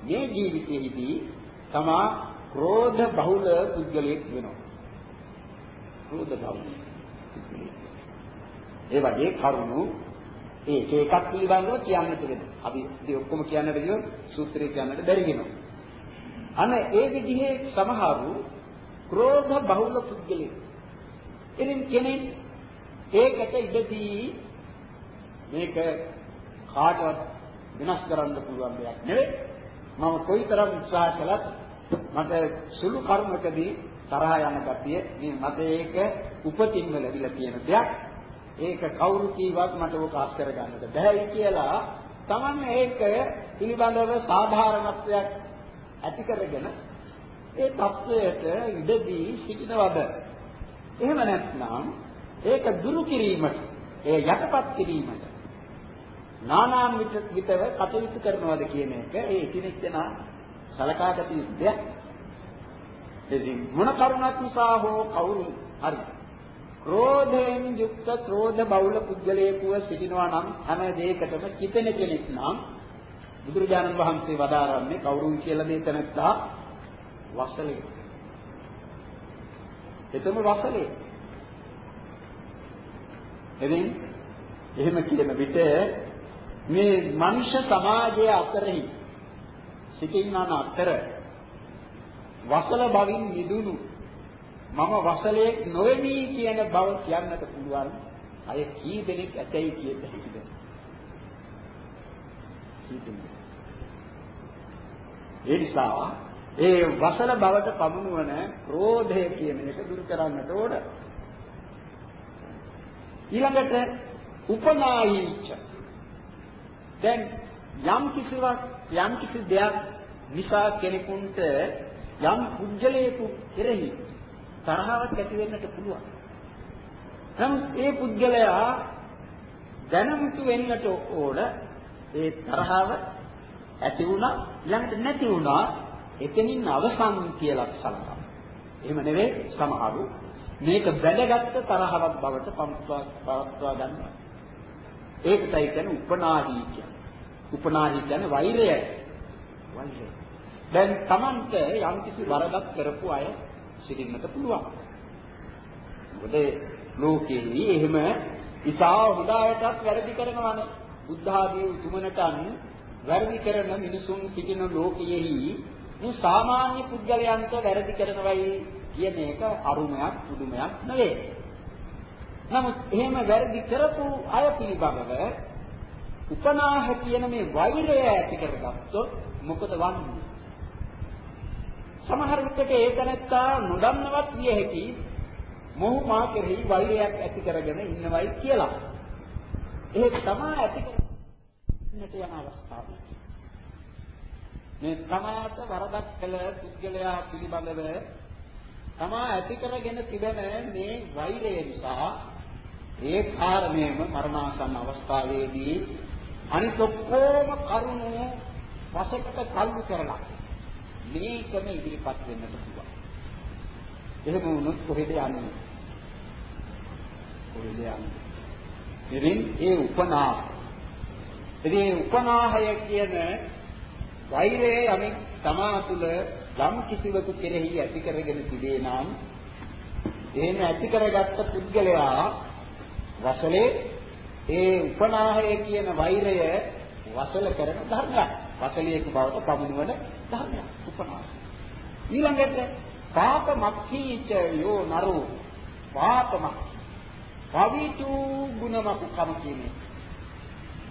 S1: මේ ජීවිතයේදී තමා ක්‍රෝධ බහුල පුද්ගලයෙක් වෙනවා. ක්‍රෝධ බහුල. ඒ වගේ කරුණු ඒක එකක් පිළිබඳව කියන්න තිබෙනවා. අපි ඉතින් ඔක්කොම කියන්නට ගියොත් සූත්‍රය කියන්නට බැරි වෙනවා. අනේ ඒ විදිහේ සමහරු ක්‍රෝධ බහුල පුද්ගලයෙක්. ඉතින් කෙනෙක් ඒකට ඉඩදී මේක කාටවත් වෙනස් කරන්න පුළුවන් දෙයක් නෙවෙයි. මම කොයිතරම් උත්සාහ කළත් මට සුළු කර්මකදී තරහ යන ගතිය මේ මට ඒක උපතින්ම ලැබිලා තියෙන දෙයක්. ඒක කවුරු කීවත් මට ඕක අත් කරගන්නට බැහැ කියලා Taman ඒක පිළිබඳව සාධාරණත්වයක් ඇති කරගෙන ඒ தත්වයට ඉඩදී සිටිනවද? එහෙම නැත්නම් ඒක දුරු කිරීමට ඒ යටපත් කිරීමට නානාම් විතව කටයුතු කරනවාද කියන එක ඒ එකිනෙක දෙනා සලකාගත යුතු දෙයක්. ඉතින් මොන කරුණක් නිසා හෝ කවුරු හරි ක්‍රෝධයෙන් යුක්ත ක්‍රෝධ බහුල පුද්ගලයෙකුව සිටිනවා නම් හැම දෙයකටම කිපෙන කෙනෙක් නම් බුදුරජාණන් වහන්සේ වදාරන්නේ කවුරුන් කියලා මේ තැනත්තා වසලේ. එතම වසලේ. එදින් එහෙම කියන විට මේ මනුෂ්‍ය සමාජයේ අතරෙහි සිටින්නන අතර වසල බවින් නිදුණු මම වසලයේ නොවේමි කියන බව කියන්නට පුළුවන් අය කී දෙනෙක් ඇතයි කියද හිතද ඒ නිසා ඒ වසල බවට පමුණුවන ක්‍රෝධය කියන එක දුරු කරන්නට ඕන. ඊළඟට උපනායිච දැන් යම් කිසිවක් යම් කිසි දෙයක් නිසා කෙනෙකුට යම් පුජ්‍යලයක කෙරෙහි තරහවක් ඇති වෙන්නට පුළුවන්. නමුත් ඒ පුජ්‍යලයා දැනුමුතු වෙන්නට ඕන ඒ තරහව ඇති වුණා ළඟට නැති වුණා එතනින් අවසන් කියලා සලකනවා. එහෙම නෙවෙයි සමහරු මේක බැඳගත්තු තරහවක් බවට පවත්වා ගන්නවා. ඒකටයි කියන්නේ උපනාහි කියන්නේ. උපනාහි කියන්නේ වෛරය. වෛරය. දැන් Tamante යම් කිසි වරදක් කරපු අය සිටින්නට පුළුවන්. මොකද ලෝකෙහි එහෙම ඉතා හොඳයටත් වැරදි කරනවානේ. බුද්ධ ආදී උතුමනටන් වැරදි කරන මිනිසුන් සිටින ලෝකයෙහි මේ සාමාන්‍ය පුද්ගලයන්ට වැරදි කරනවයි කියන එක අරුමයක් පුදුමයක් නෙවෙයි. නමුත් එහෙම වැරදි කරපු අය පිළිබඳව උපනාහ කියන මේ වෛරය ඇති කරගත්තොත් මොකද වන්නේ? සමහර විටක ඒකනත්තා නොදන්නවත් විය හැකි මොහු මා කෙරෙහි වෛරයක් ඇති කරගෙන ඉන්නවයි කියලා. ඒක තමයි ඇති කරන්නට යන අවස්ථාව. මේ තමාට වරදක් කළ පුද්ගලයා පිළිබඳව තමා ඇති කරගෙන තිබෙන මේ වෛරය නිසා ඒ කාරණයම මරණාසන්න අවස්ථාවේදී අනිත් ඔක්කොම කරුණු වශකට කල්ු කරලා මේකම ඉදිරිපත් වෙන්නට පුළුවන්. එහෙම වුණොත් කොහෙද යන්නේ? කොහෙද යන්නේ? ඉතින් ඒ උපනාහ. ඉතින් උපනාහය කියන වෛරය යමෙක් තමා තුළ යම් කිසිවකු කෙරෙහි ඇති කරගෙන තිබේ නම් එහෙම ඇති කරගත්ත පුද්ගලයා වසලේ ඒ උපනාහය කියන වෛරය වසල කරන ධර්මයක්. වසලියක බවට පමුණුවන ධර්මයක් උපනාහය. ඊළඟට පාප මක්ඛීච යෝ නරෝ පාපම පවිතු ගුණමකු කම කියන්නේ.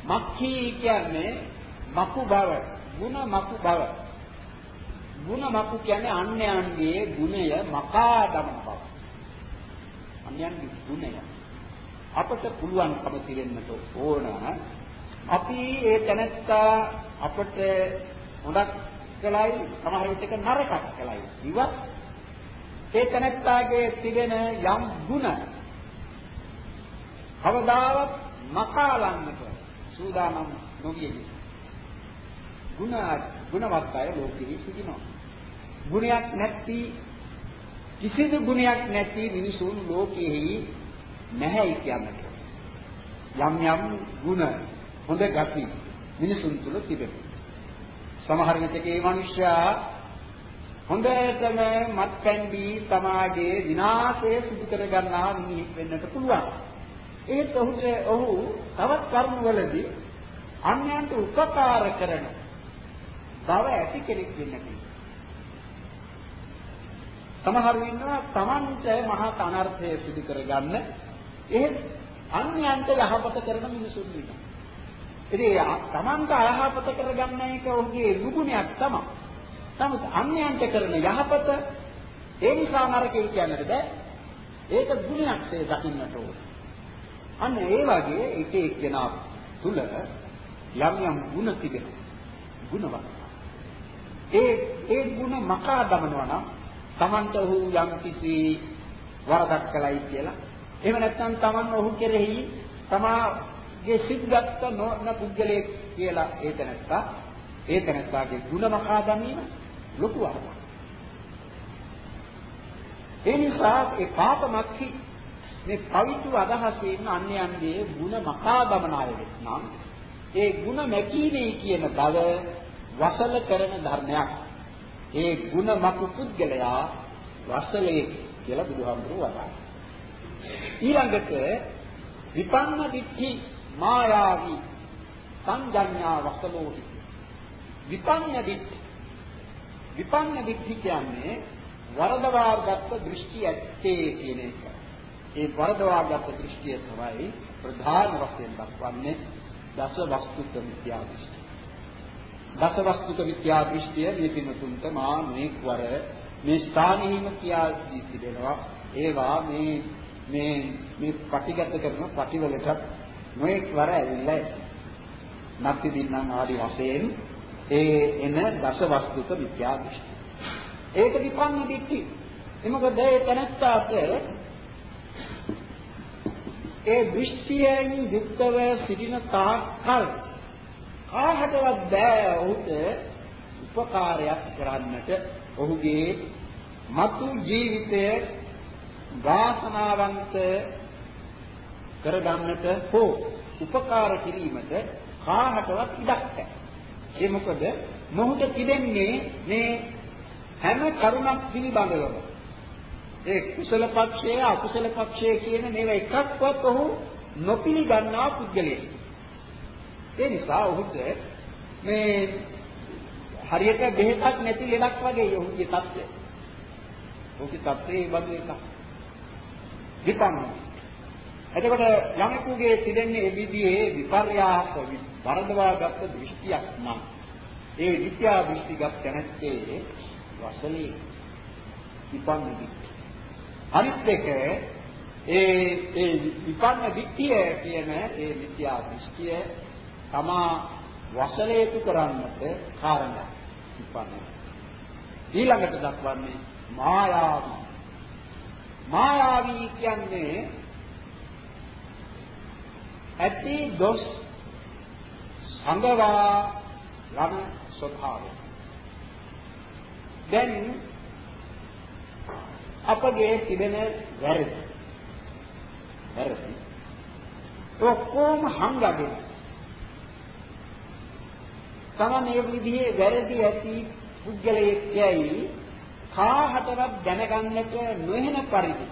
S1: මක්ඛී කියන්නේ මකු බව, ගුණ මකු බව. ಗುಣ මකු කියන්නේ අන්‍යයන්ගේ ගුණය මකා දමන බව. අන්‍යයන්ගේ ගුණය අපට පුළුවන්කම තිරෙන්නට ඕන අපි ඒ තැනත්තා අපට හොඳක් කළයි සමහර විටක නරකක් කළයි. ඉවත් ඒ තැනත්තාගේ තිරෙන යම් ගුණ කවදාවත් මකාලන්නට සූදානම් නොවිය යුතුයි. ගුණ ගුණවත් අය ලෝකෙහි සිටිනවා. ගුණයක් නැති කිසිදු ගුණයක් නැති මිනිසුන් ලෝකෙහි නැහැයි කියන්නට. යම් යම් ಗುಣ හොඳ ගති මිනිසුන් තුල තිබෙනවා. සමහර විටක මේ මිනිසයා හොඳටම මත්පැන් දී තමාගේ විනාශය සිදු කර ගන්නා මිනිහෙක් වෙන්නට පුළුවන්. ඒත් ඔහුට ඔහු තවත් කර්මවලදී අන්‍යයන්ට උපකාර කරන බව ඇති කෙනෙක් වෙන්නට සමහරු ඉන්නවා Tamanට මහා අනර්ථය සිදු කරගන්න එහෙත් අන්‍යයන්ට යහපත කරන මිනිසුන් ඉන්නවා. ඉතින් තමන්ට අයහපත කරගන්න එක ඔහුගේ නුගුණයක් තමයි. නමුත් අන්‍යයන්ට කරන යහපත ඒ නිසා නරකයි කියන්නට බෑ. ඒක ගුණයක් ඒ දකින්නට ඕන. අන්න ඒ වගේ එක එක්කෙනා තුල යම් යම් ගුණ තිබෙනවා. ගුණවත්. ඒ ඒ ගුණ මකා දමනවා නම් තමන්ට ඔහු යම් කිසි වරදක් කළයි කියලා එහෙම නැත්නම් Taman ඔහු කෙරෙහි තමාගේ සිද්ගත්ත නොන පුද්ගලයෙක් කියලා ඒ තැනත්තා ඒ තැනත්තාගේ ಗುಣ මකා ගැනීම ලොකු අරමුණක්. ඒ නිසා ඒ පාපමක්ඛි මේ පවිතු අදහසින් අන්‍යයන්ගේ ಗುಣ මකා ගමනාය නම් ඒ ಗುಣ මැකීමේ කියන බව වසල කරන ධර්මයක්. ඒ ಗುಣ මකු පුද්ගලයා වසලේ කියලා බුදුහාමුදුරුවෝ වදාළා. ඊළඟට විපන්න දිට්ඨි මායාවි සංජඤ්ඤා වසලෝහි විපන්න දිට්ඨි විපන්න දිට්ඨි කියන්නේ වරදවාගත් දෘෂ්ටි ඇත්තේ කියන එක. ඒ වරදවාගත් දෘෂ්ටිය තමයි ප්‍රධාන වශයෙන් දක්වන්නේ දස වස්තුක විද්‍යා දෘෂ්ටි. දස වස්තුක විද්‍යා දෘෂ්ටිය මේ පිනතුන්ට මා මේක් වර මේ ස්ථානෙහිම කියා දී තිබෙනවා. ඒවා මේ මේ මේ පටිගත කරන පටිවලට නොඑක් වර ඇවිල්ලා නැති දින්නම් ආදි වශයෙන් ඒ එන දස වස්තුක විද්‍යා දෘෂ්ටි. ඒක විපන්න දිට්ඨි. එමකද ඒ තනත්තාට ඒ දෘෂ්ටියෙන් යුක්තව සිටින තාක්කල් කාහටවත් බෑ ඔහුට උපකාරයක් කරන්නට ඔහුගේ මතු ජීවිතය වාසනාවන්ත කරගන්නට හෝ උපකාර කිරීමට කාහටවත් ඉඩක් නැහැ. ඒ මොකද මොහුට තිබෙන්නේ මේ හැම කරුණක් පිළිබඳවම ඒ කුසල පක්ෂය අකුසල පක්ෂය කියන මේවා එකක්වත් ඔහු නොපිළිගන්නා පුද්ගලයෙක්. ඒ නිසා ඔහුට මේ හරියට බෙහෙතක් නැති ලෙඩක් වගේ ඔහුගේ තත්ත්වය. ඔහුගේ තත්ත්වයේ බඳු එකක්. විපන්න. එතකොට යමෙකුගේ තිබෙන්නේ ඒ විදිහේ විපර්යාස වරදවාගත් දෘෂ්ටියක් නම් ඒ විද්‍යා දෘෂ්ටිගත තැනැත්තේ වසලී විපන්න දෘෂ්ටි. අනිත් එක ඒ ඒ විපන්න දෘෂ්ටිය කියන ඒ විද්‍යා දෘෂ්ටිය තමා වසලේතු කරන්නට කාරණා විපන්න. ඊළඟට දක්වන්නේ මායාවී. මායාවී කියන්නේ ඇති දොස් සංගවා යන ස්වභාවය. දැන් අපගේ තිබෙන වැරදි වැරදි ඔක්කොම හංගගෙන තමන් මේ විදිහේ වැරදි ඇති පුද්ගලයෙක් යයි කාහටවත් දැනගන්නට නොහෙන පරිදි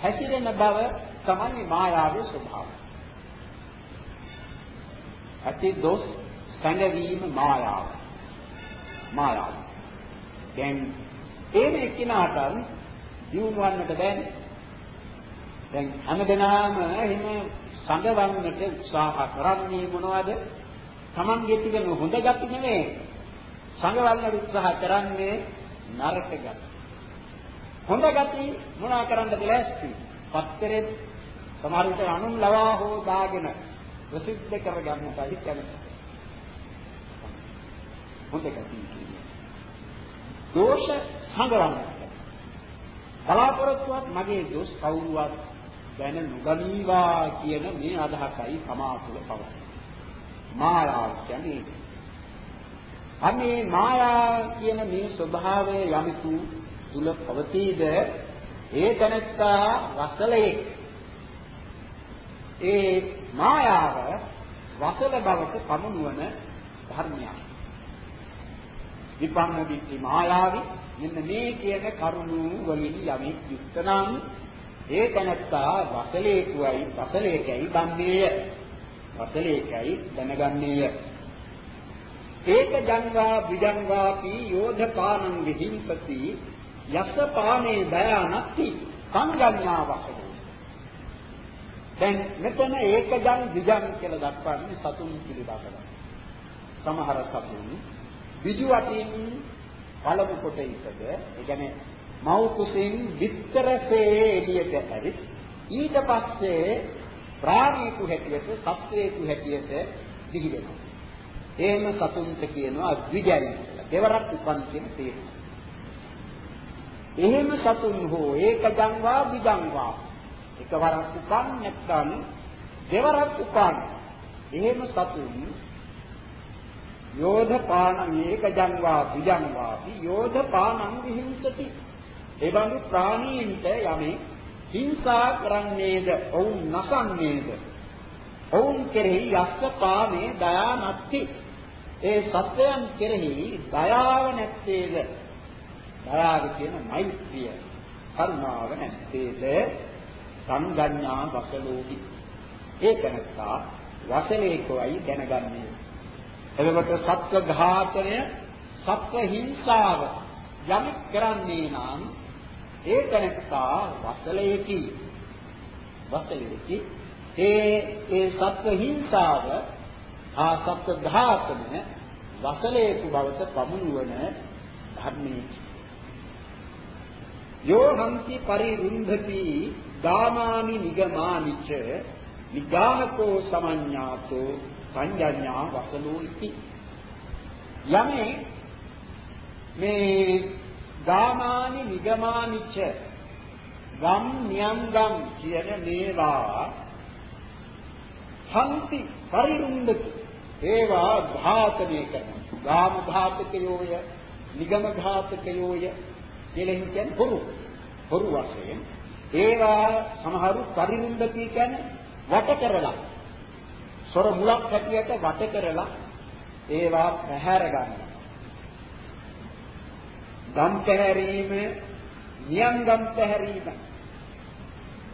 S1: හැසිරෙන බව තමයි මායාවේ ස්වභාවය. ඇති දොස් සංගවීම මායාව. මායාව. දැන් ඒ එක්කිනාට දියුණුවන්නට බෑනේ. දැන් හැමදෙනාම එහෙම සංගවන්නට උත්සාහ කරන්නේ මොනවද? Tamange තිබෙන හොඳ ගති නෙමෙයි. සංගවන්නට උත්සාහ කරන්නේ නරක ගති. හොඳ ගති මොනවා කරන්නද ලෑස්ති? පත්තරේ සමහර විට අනුන් ලවා හෝ දාගෙන ප්‍රසිද්ධ කරගන්නටයි කැමති. හොඳ ගති කියන්නේ. දෝෂ සංගවන්නට. බලාපොරොත්තුවක් මගේ දොස් කවුරුවත් දැන නොගනීවා කියන මේ අදහසයි තමා තුළ පවතින. මායාව කියන්නේ අනේ මායා කියන මේ ස්වභාවය යමිතු තුල පවතීද? ඒ තනත්තා වසලයේ. ඒ මායාව වසල බවට පමුණුවන ධර්මයක්. විපන්න දිට්ඨි මායාවි. මෙන්න මේ කියන කරුණු වලින් යමෙක් යුක්ත නම් ඒ තනත්තා වසලේකුයි වසලේකයි බම්මේය වසලේකයි දැනගන්නේය. ඒක ජංගා විජංගාපි යෝධපානං විහිම්පති යස්ස පානේ දයානත්ති සංගඤ්ඤා වසලෝ දැන් මෙතන ඒකජං විජං කියලා දක්වන්නේ සතුන් පිළිබඳව. සමහර සතුන් විජු අතින් පළමු කොට ඉපද ඒ කියන්නේ මව් කුසින් විතරසේ එළියට ඇවිත් ඊට පස්සේ ප්‍රාණීකු හැටියට සත්වේකු හැටියට දිවි වෙනවා එහෙම සතුන්ට කියනවා ද්විජයි කියලා. දෙවරක් උපන් කියන තේරුම. එහෙම සතුන් හෝ ඒකජංවා විජංවා. එකවරක් උපන් නැත්නම් දෙවරක් උපන්. එහෙම සතුන් යෝධ පාණං ඒකජංවා විජංවා යෝධ පාණං විහිංසති. එබඳු ප්‍රාණීන්ට යමේ හිංසා කරන්නේද ඔවුන් නසන්නේද ඔවුන් කෙරෙහි යස්ස පාමේ දයා නැති ඒ සත්‍යයන් කෙරෙහි දයාව නැත්තේද? දයාව කියන මෛත්‍රිය, කරුණාව නැත්තේද? සංගඤ්ඤා වසලෝහි. ඒක නැත්තා වසලේකෝයි දැනගන්නේ. එතකොට සත්ව ඝාතනය, සත්ව හිංසාව යමක් කරන්නේ නම් ඒක නැත්තා වසලේකි. වසලේකි. ඒ ඒ සත්ව හිංසාව ආ සත්ව ඝාතනය වසලේසු බවට පමුණුවන ධර්මයේ. යෝ හන්ති පරිරුන්ධති දාමානි නිගමානිච නිගාහකෝ සමඤ්ඤාතෝ සංජඤ්ඤා වසලෝ ඉති. යමේ මේ ගාමානි නිගමානිච්ච ගම් නියංගම් කියන මේවා හන්ති පරිරුන්දති. ඒවා ඝාතනය කරනවා. ගාම ඝාතකයෝය නිගම ඝාතකයෝය කියලා කියන්නේ හොරු. හොරු වශයෙන් ඒවා සමහරු පරිරුන්දති කියන්නේ වට කරලා. සොර මුලක් හැටියට වට කරලා ඒවා පැහැර ගන්නවා. ගම් පැහැරීම නියංගම් පැහැරීම.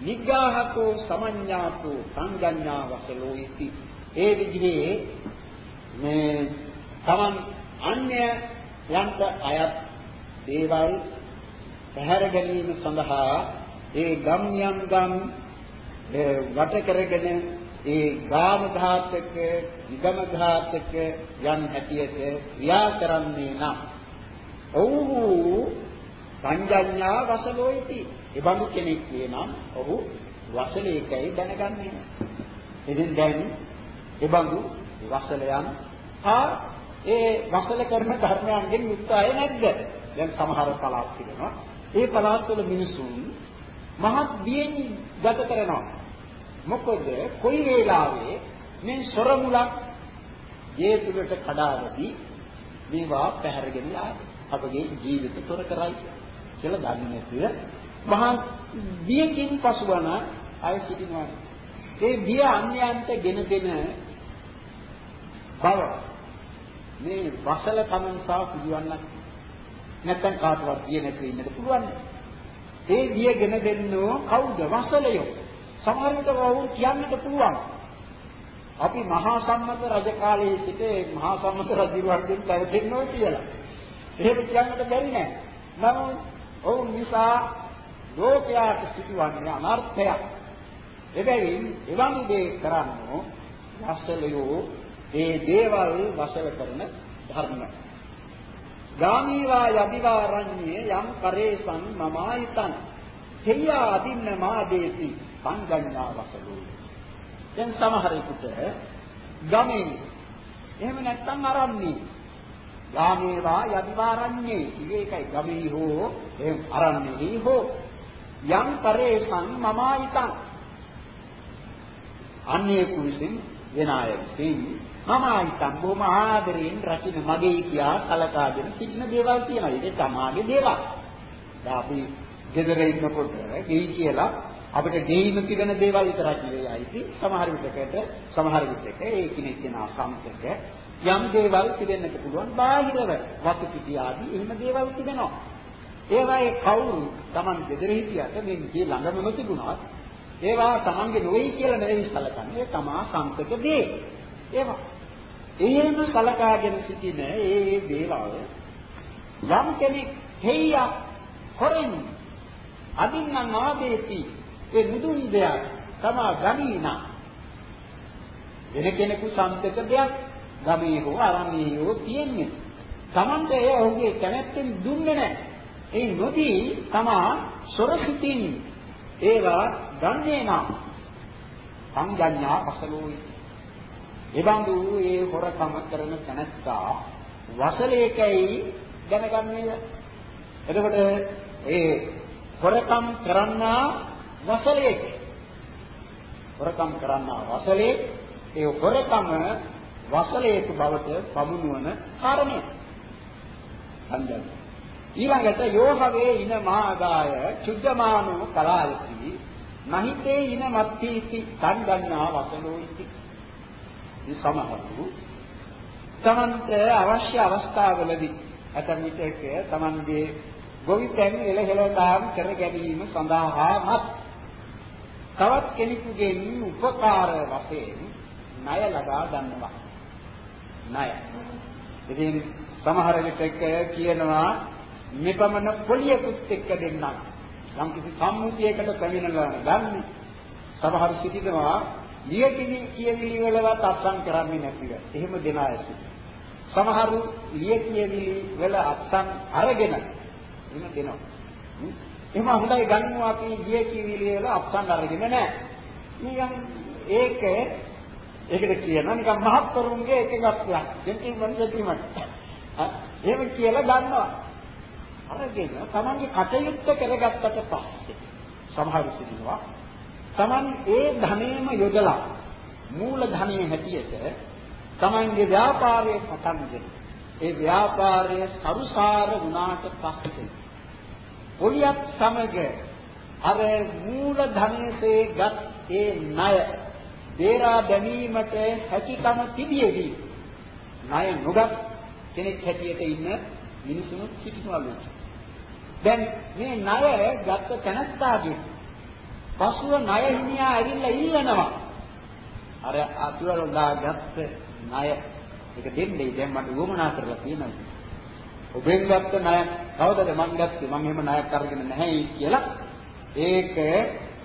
S1: නිග්ගාහකෝ සමඤ්ඤාතෝ සංගඤ්ඤා වසලෝ ඉති. ඒ විදිහේ මේ තමන් අන්‍ය යන්ත අයත් දේවල් පැහැර ගැනීම සඳහා ඒ ගම් නියංගම් වට කරගෙන ඒ ගාම ඝාතක, නිගම ඝාතක යන් හැටියට ක්‍රියා කරන්නේ නම්. ඔව්හු සංජඤ්ඤා වසලෝයිති. ඒ බඳු කෙනෙක් වෙනම් ඔහු වසලේකයි දැනගන්නේ. ඉතින් දැන් ඒ බඳු වසලයන් හා ඒ වසල කරන ධර්මයන්ගෙන් යුක්ත අය නැද්ද? දැන් සමහර පළාත් තිබෙනවා. ඒ පළාත්වල මිනිසුන් මහත් බියෙන් ගත කරනවා. මොකද කොයි වෙලාවෙ මේ සොරමුලක් ගේ තුලට කඩාවදී මේවා පැහැරගෙන අපගේ ජීවිත තොර කරයි කියලා දන්නේ නැතිව මහා බියකින් පසුවන අය සිටිනවා. ඒ බිය අන්‍යයන්ට ගෙන දෙන බව මේ වසල කමෙන් සා පිළිවන්නක් නැත්තම් කාටවත් බිය නැති වෙන්නට පුළුවන්. ඒ බිය ගෙන දෙන්නෝ කවුද? වසලයෝ. සමහර විට වවුන් කියන්නට පුළුවන්. අපි මහා සම්මත රජ කාලයේ සිට මහා සම්මත රජුගෙන් පැවතෙන්නෝ කියලා. එහෙම කියන්නට බැරි නෑ. නමුත් ඔවුන් නිසා ලෝකයාට සිදුවන්නේ අනර්ථයක්. එබැවින් එවන් දේ කරන්නෝ වසලයෝ ඒ දේවල් වසල කරන ධර්ම. ගාමීවා යදිවාරඤ්ඤේ යම් කරේසං මමායිතං හේයා අදින්න මාදේති සංගඤ්ඤා වසලෝ. දැන් සමහරෙකුට ගමේ එහෙම නැත්නම් අරන්නේ ගාමේවා යදිවාරන්නේ ඒකයි ගමේ හෝ එහෙම අරන්නේ හෝ. යම් කරේසං මමායිතං. අන්නේ කුවිසින් වෙන අය විසින් මමායිතං බොහොම ආදරෙන් රකින්න මගේ කියා කලකාගෙන සිටින දේවල් තියෙනවා. ඒක තමාගේ දේවල්. දැන් අපි ගෙදර ඉන්නකොට ගෙයි කියලා අපිට ගෙයිම තිබෙන දේවල් විතරක් නෙවෙයි. සමහර විටකට සමහර විටක ඒ කෙනෙක් කියන අසම්පක යම් දේවල් තිබෙන්නට පුළුවන් බාහිරව වතු පිටි ආදී එහෙම දේවල් තිබෙනවා. ඒවායේ කවුරු Taman දෙදර හිටියට මේ ජී ළඟම තිබුණා. ඒවා Tamanගේ නොවේ කියලා නෙවෙයි සැලකන්නේ. තමා සම්පක දේ. ඒවා. එහෙම සලකාගෙන සිටින ඒ දේවල් යම් කෙනෙක් හේය හොරෙන් අදින්නම් ආදේති ඒ නුදුන් දෙයක් තමා ගමීනා වෙන කෙනෙකු සම්පක දෙයක් ගමේ හෝ අරණියේ හෝ තියෙන්නේ. Tamante ඒ ඔහුගේ කැමැත්තෙන් දුන්නේ නැහැ. ඒ නොදී තමා සොරසිතින් ඒවා ගන්නේ නම් සංඥා අසලෝයි. එබඳු ඒ හොරකම කරන තැනැත්තා වසලේකයි දැනගන්නේ. එතකොට ඒ හොරකම් කරන්නා වසලේක. හොරකම් කරන්නා වසලේ ඒ හොරකම වසලේක බවට පමුණුවන කාරණය. සංජාන. ඊළඟට යෝහවේ ඉන මාගාය චුද්ධමානෝ කලායති නහිතේ ඉන මත්තිති සංගන්නා වසලෝ ඉති. මේ සමහරු තමන්ට අවශ්‍ය අවස්ථාවලදී අතන් විටක තමන්ගේ ගොවිතැන් එලහෙලතාම් කර ගැනීම සඳහාමත් තවත් කෙනෙකුගෙන් උපකාර වශයෙන් ණය ලබා ගන්නවා. ණය. ඉතින් සමහර විටක කියනවා මෙපමණ පොලියකුත් එක්ක දෙන්නම්. යම් කිසි සම්මුතියකට පැමිණලා ගන්න. සමහර සිටිනවා ලියකිනි කියවිලි වලවත් අත්සන් කරන්නේ නැතිව. එහෙම දෙන අය සමහරු ලිය කියවිලි වල අත්සන් අරගෙන එහෙම දෙනවා. එහෙම හොඳයි ගන්නවා අපි ලිය කියවිලි වල අත්සන් අරගෙන නැහැ. නිකන් ඒක ඒකට කියනවා නිකන් මහත්කරුන්ගේ එකගත්තුවක්. ජෙන්ටිල්මන් ජෙන්ටිල්මන්. එහෙම කියලා ගන්නවා. අරගෙන තමන්ගේ කටයුත්ත කරගත්තට පස්සේ සමහරු සිටිනවා තමන් ඒ ධනෙම යොදලා මූල ධනෙ හැටියට තමන්ගේ ව්‍යාපාරයේ පටන් දෙන ඒ ව්‍යාපාරයේ සරුසාර වුණාට පස්සේ පොලියක් සමග අර මූල ධනෙසේ ගත් ඒ ණය දේරා දැමීමට හැකියකම තිබියදී ණය නොගත් කෙනෙක් හැටියට ඉන්න මිනිසුන් සිටිනවලු. දැන් මේ ණය ගත්ත තැනත්තාගේ පසුව ණය හිමියා ඇවිල්ලා ඉල්ලනවා. අර අතුවල දාගත්ත ණය ඒක දෙන්නේ දැන් මට උවමනා කරලා තියෙනවා. ඔබෙන් ගත්ත ණය කවදද මං ගත්තේ මං එහෙම ණයක් අරගෙන නැහැ කියලා ඒක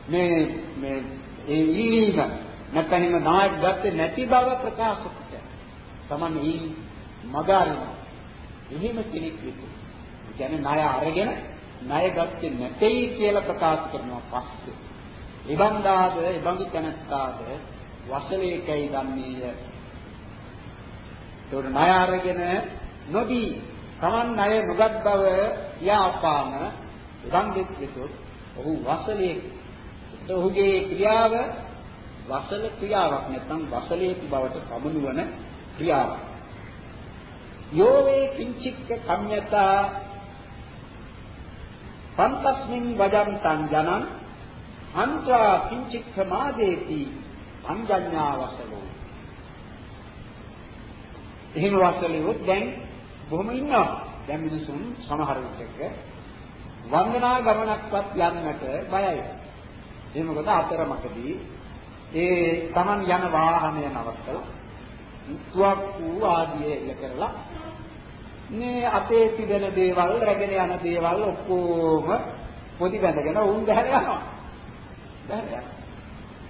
S1: මේ මේ ඒ ඉල්ලීම නැත්නම් ණයක් ගත්තේ නැති බව ප්‍රකාශ කොට තමන් ඊ මගාරින එහෙම කෙනෙක් විතු. ඒ කියන්නේ ණය අරගෙන ණය ගත්තේ නැtei කියලා ප්‍රකාශ කරනවා පස්සේ. ඉබන්දාද ඉබඳු තැනත්තාද වසලේකයි දන්නේය. ඒතකොට ණය අරගෙන නොදී Taman ණය නොගත් බව යාපාන ඉබන්දෙක් විතොත් ඔහු වසලේ ඔහුගේ ක්‍රියාව වසල ක්‍රියාවක් නැත්නම් වසලේ බවට පමුණුවන ක්‍රියාවක්. යෝවේ කිංචික්ක කම්යතා පන්තස්මින් වජන්තං ජනං අන්ත්වා කිංචික්ක මාදේති අංජඤ්ඤාවසලෝ එහෙම වසලියොත් දැන් බොහොම ඉන්නවා. දැන් මිනිසුන් සමහර විටක වන්දනා ගමනක්වත් යන්නට බයයි. ඒ මොකද අතරමකදී ඒ Taman යන වාහනය නවත්තලා තුවක්කු ආදිය එල්ල කරලා මේ අපේ තිබෙන දේවල් රැගෙන යන දේවල් ඔක්කොම පොඩි බැඳගෙන උන් බහැර යනවා. බහැර යනවා.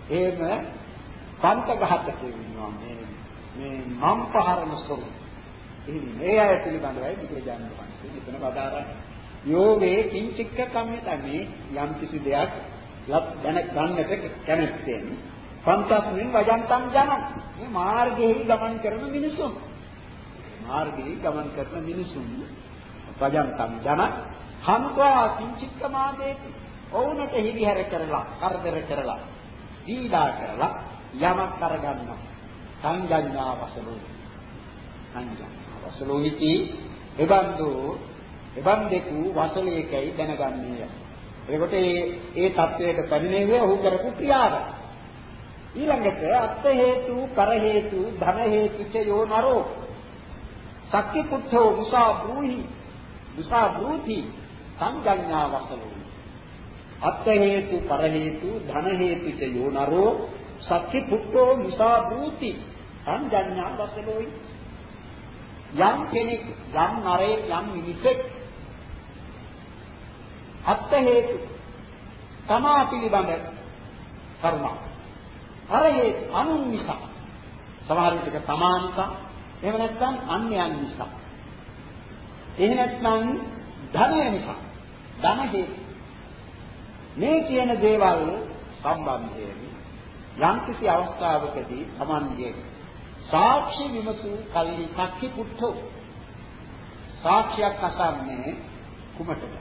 S1: එහෙම පන්ත ගහත කියනවා මේ මේ මම් පහරන සොරු. එහෙනම් මේ අය පිළිබඳවයි බුදුරජාණන් වහන්සේ මෙතන බදාරන්නේ. යෝගේ කිංචික්ක කම්මිතන්නේ යම් කිසි දෙයක් ලබ දැන ගන්නට කැමැත්තෙන් සම්පස්මින් වජන්තම් ජනං. මේ මාර්ගයේ ගමන් කරන මිනිසුන්. මාර්ගයේ ගමන් කරන මිනිසුන්. වජන්තම් ජන. හංකා කිංචිත්තමාදේති ඔවුන්ට හිරිහැර කරලා කරදර කරලා දීඩා කරලා යමක් කරගන්න සංගඤ්ඤා වසලෝ. සංගඤ්ඤා වසලෝ ඉති එබන්දු එබන්දෙකු වසලයකයි දැනගන්නේය එතකොට ඒ ඒ தත්වයට පැමිණෙන්නේ ඔහු කරපු ක්‍රියාවයි ඊළඟට අත්ථ හේතු කර හේතු ධන හේතු චයෝ නරෝ. සක්කි පුත්තෝ මුසා බ්‍රූහි මුසා බ්‍රූති සංජඤ්ඤා වසලෝ. අත්ථ හේතු කර හේතු ධන හේතු චයෝ නරෝ. සක්කි පුත්තෝ මුසා බ්‍රූති සංජඤ්ඤා වසලෝ. යම් කෙනෙක් යම් නරේ යම් මිනිසෙක් අත්ථ හේතු තමා පිළිබඳ කර්මා අර ඒ අනුන් නිසා. සමහර විටක තමා නිසා. එහෙම නැත්නම් අන්‍යයන් නිසා. එහෙම නැත්නම් ධනය නිසා. ධන හේතු මේ කියන දේවල් සම්බන්ධයෙන් යම් කිසි අවස්ථාවකදී Tamanගේ සාක්ෂි විමසූ කල්හි සක්කි පුත්තෝ. සාක්ෂියක් අසන්නේ කුමටද?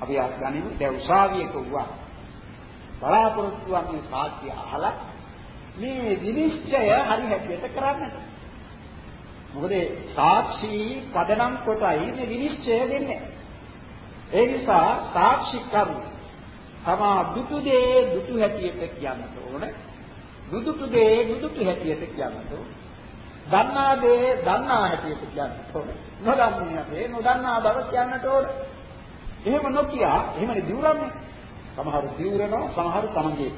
S1: අපි අත් ගනිමු දැන් උසාවියක වුණා. බලාපොරොත්තු වන්නේ සාක්ෂිය අහලා මේ විනිශ්චය හරි හැටියට කරන්නට. මොකද සාක්ෂි පදනම් කොටයි මේ විනිශ්චය දෙන්නේ. ඒ නිසා සාක්ෂි කරු තමා දුටු දේ දුටු හැටියට කියන්නට ඕන. දුදුටු දේ දුදුටු හැටියට කියන්නට ඕන. දන්නා දේ දන්නා හැටියට කියන්නට ඕන. නොදන්නා දේ නොදන්නා බව කියන්නට ඕන. එහෙම නොකිය එහෙමනේ දියුරන්නේ. සමහරු දියුරනවා සමහරු තමන්ගේ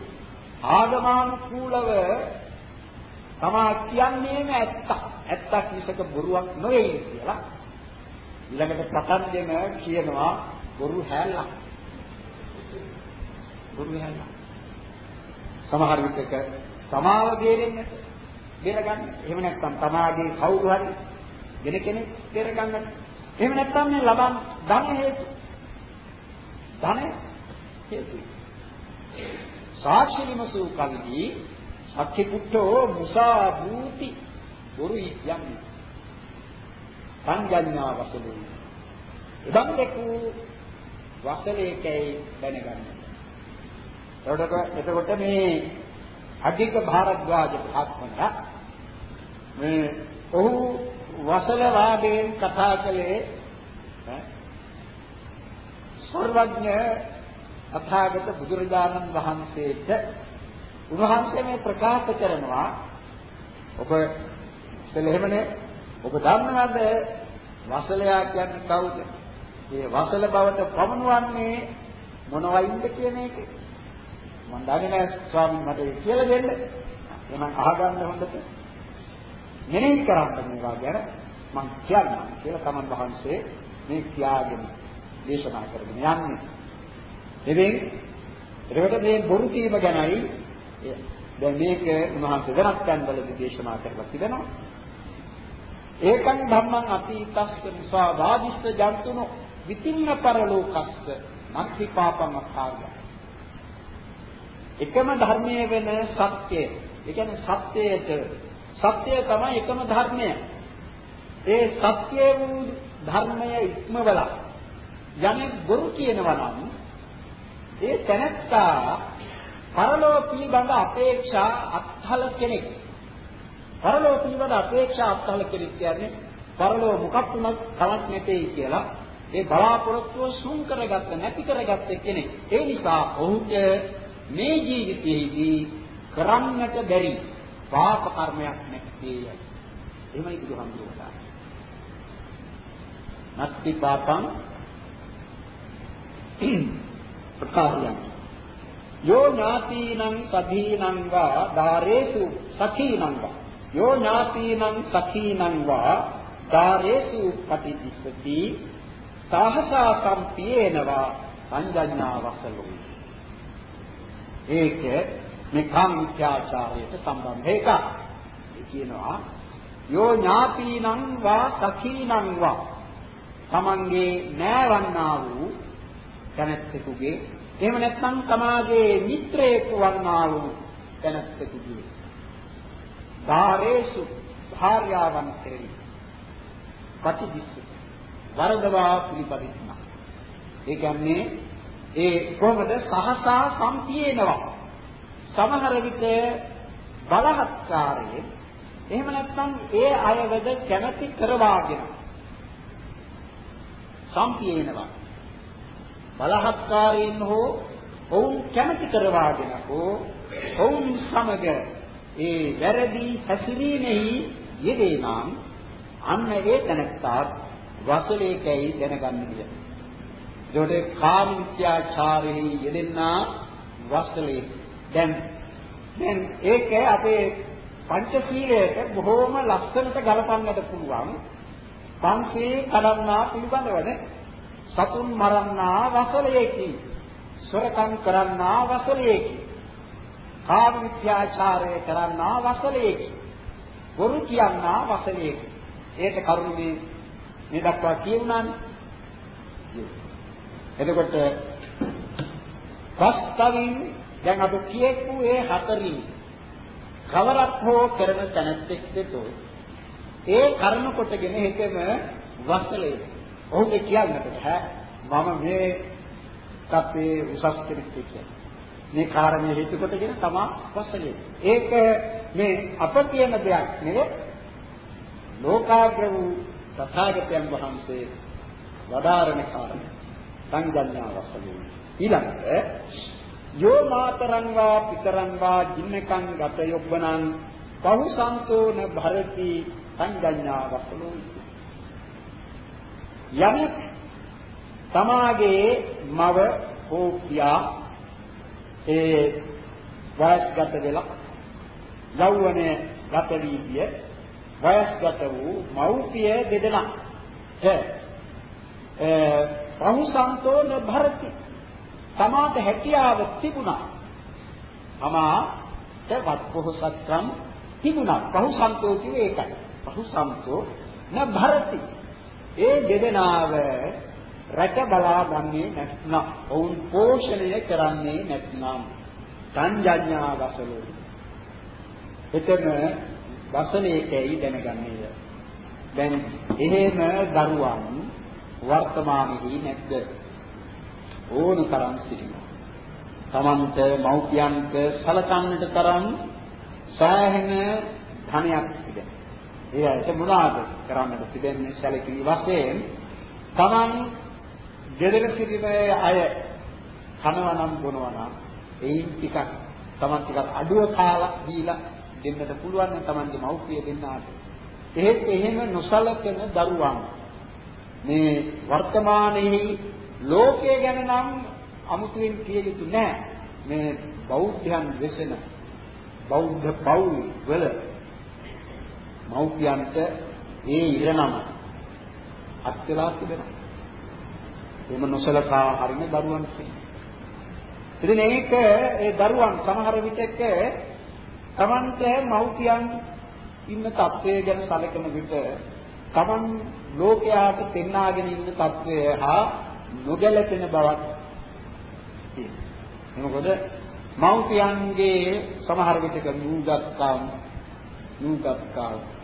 S1: ආගමානුකූලව තමා කියන්නේම ඇත්ත. ඇත්තක් මිසක බොරුවක් නෙවෙයි කියලා. ඊළඟට ප්‍රකන්දෙම කියනවා බොරු හැල්ලක්. බොරු හැල්ලක්. සමහර විටක තමාව බේරෙන්නට බේරගන්න. එහෙම නැත්නම් තමාගේ කවුරු හරි වෙන කෙනෙක් බේරගන්නට. එහෙම නැත්නම් මේ ලබන් ධන හේතු. ධනය හේතුයි. සාක්ෂි විමසූ කල්හි අක්ඛි පුට්ඨෝ මුසා භූති බොරු යන්නේ. සංජඤ්ඤා වසලු. ඉදම් දෙකු වසලේකයි දැනගන්න. එතකොට එතකොට මේ අධික භාරද්වාජ මහත්මයා මේ ඔහු වසල වාදයෙන් කතා කළේ සර්වඥ අථාගත බුදුරජාණන් වහන්සේට උන්වහන්සේ මේ ප්‍රකාශ කරනවා ඔබ ඉතලෙහෙමනේ ඔබ දන්නවද වසලයා කියන්නේ කවුද? මේ වසල බවට පමුණවන්නේ මොනවයින්ද කියන එක. මම දන්නේ නැහැ ස්වාමීන් මට කියලා දෙන්න. එහෙනම් අහගන්න හොඳට. මෙනෙහි කරන්න මේවා ගැන මම කියන්නම් කියලා තමන් වහන්සේ මේ කියාගෙන දේශනා කරගෙන යන්නේ. එවෙන් එතකොට මේ බොරු කීම ගැනයි දැන් මේක උන්වහන්සේ වෙනත් තැන්වලදී දේශනා කරලා තිබෙනවා. ඒකං ධම්මං අතීතස්ස නිසා වාදිස්ස ජන්තුනෝ විතින්න පරලෝකස්ස නක්ඛි පාපං අකාර්ය. එකම ධර්මයේ වෙන සත්‍යය. ඒ කියන්නේ සත්‍යයට සත්‍යය තමයි එකම ධර්මය. ඒ සත්‍ය වූ ධර්මය ඉක්මවලා යන්නේ බොරු කියනවා නම් ඒ තැනත්තා පරලෝ පිළිබඳ අපේක්ෂා අත්හල කෙනෙක්. පරලෝ පිළිබඳ අපේක්ෂා අත්හල කෙනෙක් කියන්නේ පරලෝ මොකක් වුණත් කලක් නැtei කියලා ඒ බලාපොරොත්තුව සුන් කරගත්ත නැති කරගත්ත කෙනෙක්. ඒ නිසා ඔහුට මේ ජීවිතයේදී කරන්නට බැරි පාප කර්මයක් නැත්තේය. එහෙමයි බුදුහාමුදුරුවෝ නත්ති පාපං ප්‍රකාශයන් යෝ ඥාතිනං සධීනං වා ධාරේසු සඛීනං වා යෝ ඥාතිනං සඛීනං වා ධාරේසු පටිදිස්සති සාහසා සම්පියේනවා පංජඤ්ඤා වසලෝ. ඒක මේ කාමීත්‍යාචාරයට සම්බන්ධ එකක්. කියනවා යෝ ඥාතිනං වා සඛීනං වා තමන්ගේ නෑවන්නා වූ දැනැත්තෙකුගේ එහෙම නැත්නම් තමාගේ මිත්‍රයෙකු වන්නා වූ දැනැත්තෙකුගේ ධාරේසු භාර්යාවන් කෙරෙහි ප්‍රතිදිස්ස වරදවා පිළිපදින්න. ඒ කියන්නේ ඒ කොහොමද සහසා සම්පියේනවා. සමහර විට බලහත්කාරයෙන් එහෙම නැත්නම් ඒ අයවද කැමැති කරවාගෙන සම්පියේනවා. බලහත්කාරයෙන් හෝ ඔවුන් කැමැති කරවාගෙන හෝ ඔවුන් සමග ඒ වැරදි හැසිරීමෙහි යෙදේ නම් අන්න ඒ තැනත්තා වසලේකයි දැනගන්න විය. ඒකට කාම විත්‍යාචාරෙහි යෙදෙන්නා වසලේ දැන් දැන් ඒක අපේ පංචශීලයට බොහෝම ලස්සනට ගලපන්නට පුළුවන් පංචේ කඩන්නා පිළිබඳවද සතුන් මරන්නා වසලයේකි. සොරකම් කරන්නා වසලයේකි. කාම විත්‍යාචාරය කරන්නා වසලයේකි. බොරු කියන්නා වසලයේකි. ඒක කරුණේ මේ දක්වා කියුණානේ. එතකොට වස්තවින් දැන් අපි කියපු ඒ හතරින් කවරක් හෝ කරන තැනැත්තෙක්ට ඒ කර්ම කොටගෙන හිතෙම වස්තලේ ඔහුට කියන්නට බෑ මම මේ තප්පේ උසස් කෙනෙක් කියලා. මේ කාරණේ හේතු කොටගෙන තමා වස්සලේ. ඒක මේ අප කියන දෙයක් නෙවෙයි. ලෝකාග්‍ර වූ තථාගතයන් වහන්සේ වදාරණ කාරණේ. සංජඤ්ඤා වස්සලේ. ඊළඟට යෝ මාතරං වා පිතරං වා ජින්නකං ගත යොබ්බනං බහු සම්තෝන භරති සංජඤ්ඤා වස්සලෝ යමෙක් තමාගේ මව හෝ පියා ඒ වයස්ගත වෙලා යෞවනයේ ගත වී ගිය වයස්ගත වූ මව්පිය දෙදෙනා ඒ පහුසන්තෝ නභරති. තමාට හැකියාව තිබුණා. තමා තවත් පොහසත්කම් තිබුණා. පහුසන්තෝ කියේ ඒකයි. පහුසන්තෝ නභරති. ඒ දෙදෙනාව රැක බලා ගන්නේ නැත්නම් ඔවුන් පෝෂණය කරන්නේ නැත්නම් සංජඤ්ඤා වසලෝ එතන වසනයේයි දැනගන්නේය. දැන් එහෙම දරුවන් වර්තමානයේ නැද්ද? ඕන තරම් සිටිනවා. තමන්ට මව්පියන්ට සලකන්නට තරම් සෑහෙන ධනයක් තිබෙනවා. ඒ ඇයිට මොනවාද කරන්නට තිබෙන්නේ සැලකිලි වශයෙන් තමන් ගෙදර සිටින අය කනවා නම් බොනවා නම් එයින් ටිකක් තමන් ටිකක් අඩුව කාලා දීලා දෙන්නට පුළුවන් නම් තමන්ගේ මව්පිය දෙන්නාට එහෙත් එහෙම නොසලකන දරුවන් මේ වර්තමානයේ ලෝකය ගැන නම් අමුතුවෙන් කිය යුතු නෑ මේ බෞද්ධයන් වෙසෙන බෞද්ධ පවුල් වල මව්පියන්ට ඒ ඉරණම අත්දලා තිබෙනවා. එහෙම නොසලකා හරින දරුවන් ඉතින් ඒක ඒ දරුවන් සමහර විටක Tamante මව්පියන් ඉන්න තත්වය ගැන සැලකෙන විට Taman ලෝකයාට පෙන්වාගෙන ඉන්න තත්වය හා නොගැලපෙන බවක් තියෙනවා. මොකද මව්පියන්ගේ සමහර විටක නූගත්කම් නූගත්කම්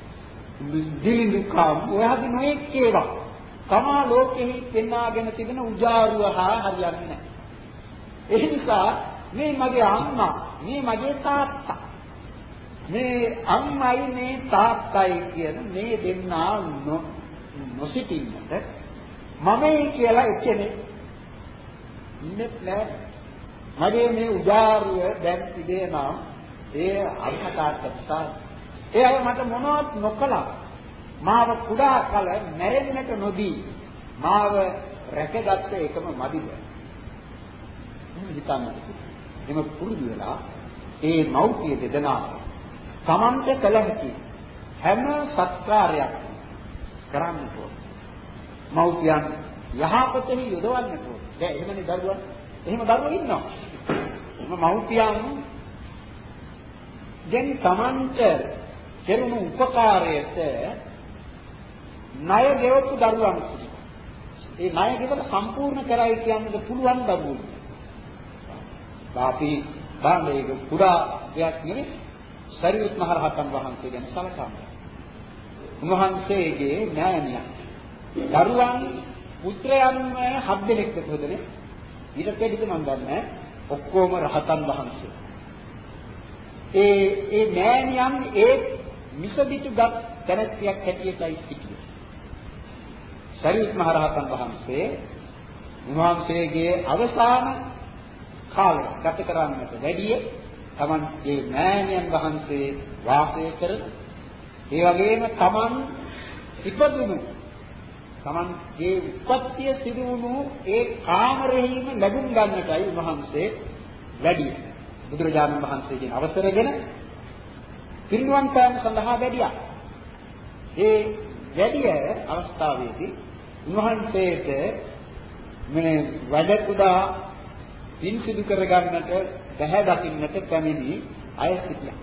S1: දිලිඳුකම් ඔයහදී නොඑක් ඒවා තමා ලෝකෙහි පෙන්වාගෙන තිබෙන උජාරුව හා හරියන්නේ නැහැ. ඒ නිසා මේ මගේ අම්මා මේ මගේ තාත්තා මේ අම්මයි මේ තාත්තයි කියන මේ දෙන්නා නොසිටින්නට මමයි කියලා එක්කෙනෙක් ඉන්නේ නැහැ. මගේ මේ උදාරුව දැන් ඉදේනා ඒ අල්හතාට නිසා ඒ අය මට මොනවත් නොකළා. මාව කුඩා කල මැරෙන්නට නොදී මාව රැකගත්ත එකම මදිද. එහෙම හිතන්නට. එම පුරුදු වෙලා ඒ මෞර්තිය දෙදෙනා Tamante කළ හැකි හැම සත්කාරයක් කරන්න ඕන. මව්පියන් යහපතෙහි යොදවන්නට ඕන. දැන් එහෙමනේ දරුවා එහෙම දරුවෝ ඉන්නවා. එහෙම මව්පියන් දැන් Tamante කෙරෙන උපකාරයට ණය ගෙවපු දරුවන් ඒ ණය ගෙවල සම්පූර්ණ කරයි කියන්නද පුළුවන් දරුවෝ. අපි බාණ්ඩයක පුරා දෙයක් නෙවෙයි සරියුත් මහ රහතන් වහන්සේ ගැන සලකන්න. උන්වහන්සේගේ ඥානියක්. දරුවන් පුත්‍රයන් හත් දෙනෙක් විතරනේ. ඊට දෙඩිද මම දන්නේ ඔක්කොම රහතන් වහන්සේ. ඒ ඒ ඥානියන් ඒ මිසදිටුගත් දැනත්තියක් හැටියටයි සිටියේ. සරියුත් මහ රහතන් වහන්සේ උන්වහන්සේගේ අවසාන කාලය ගත කරන්නට වැඩිය තමන්ගේ මෑණියන් වහන්සේ වාසය කරන ඒ වගේම තමන් ඉපදුණු තමන්ගේ උපත්තිය සිදු වුණු ඒ කාමරෙහිම ලැබුම් ගන්නටයි උන්වහන්සේ වැඩි බුදුරජාණන් වහන්සේගෙන් අවසරගෙන පිරිනුවන් පෑම සඳහා වැඩියා. ඒ වැඩිය අවස්ථාවේදී උන්වහන්සේට මේ වැඩ කුඩා පින් සිදු කරගන්නට බැහැ දකින්නට පැමිණි අය සිටියා.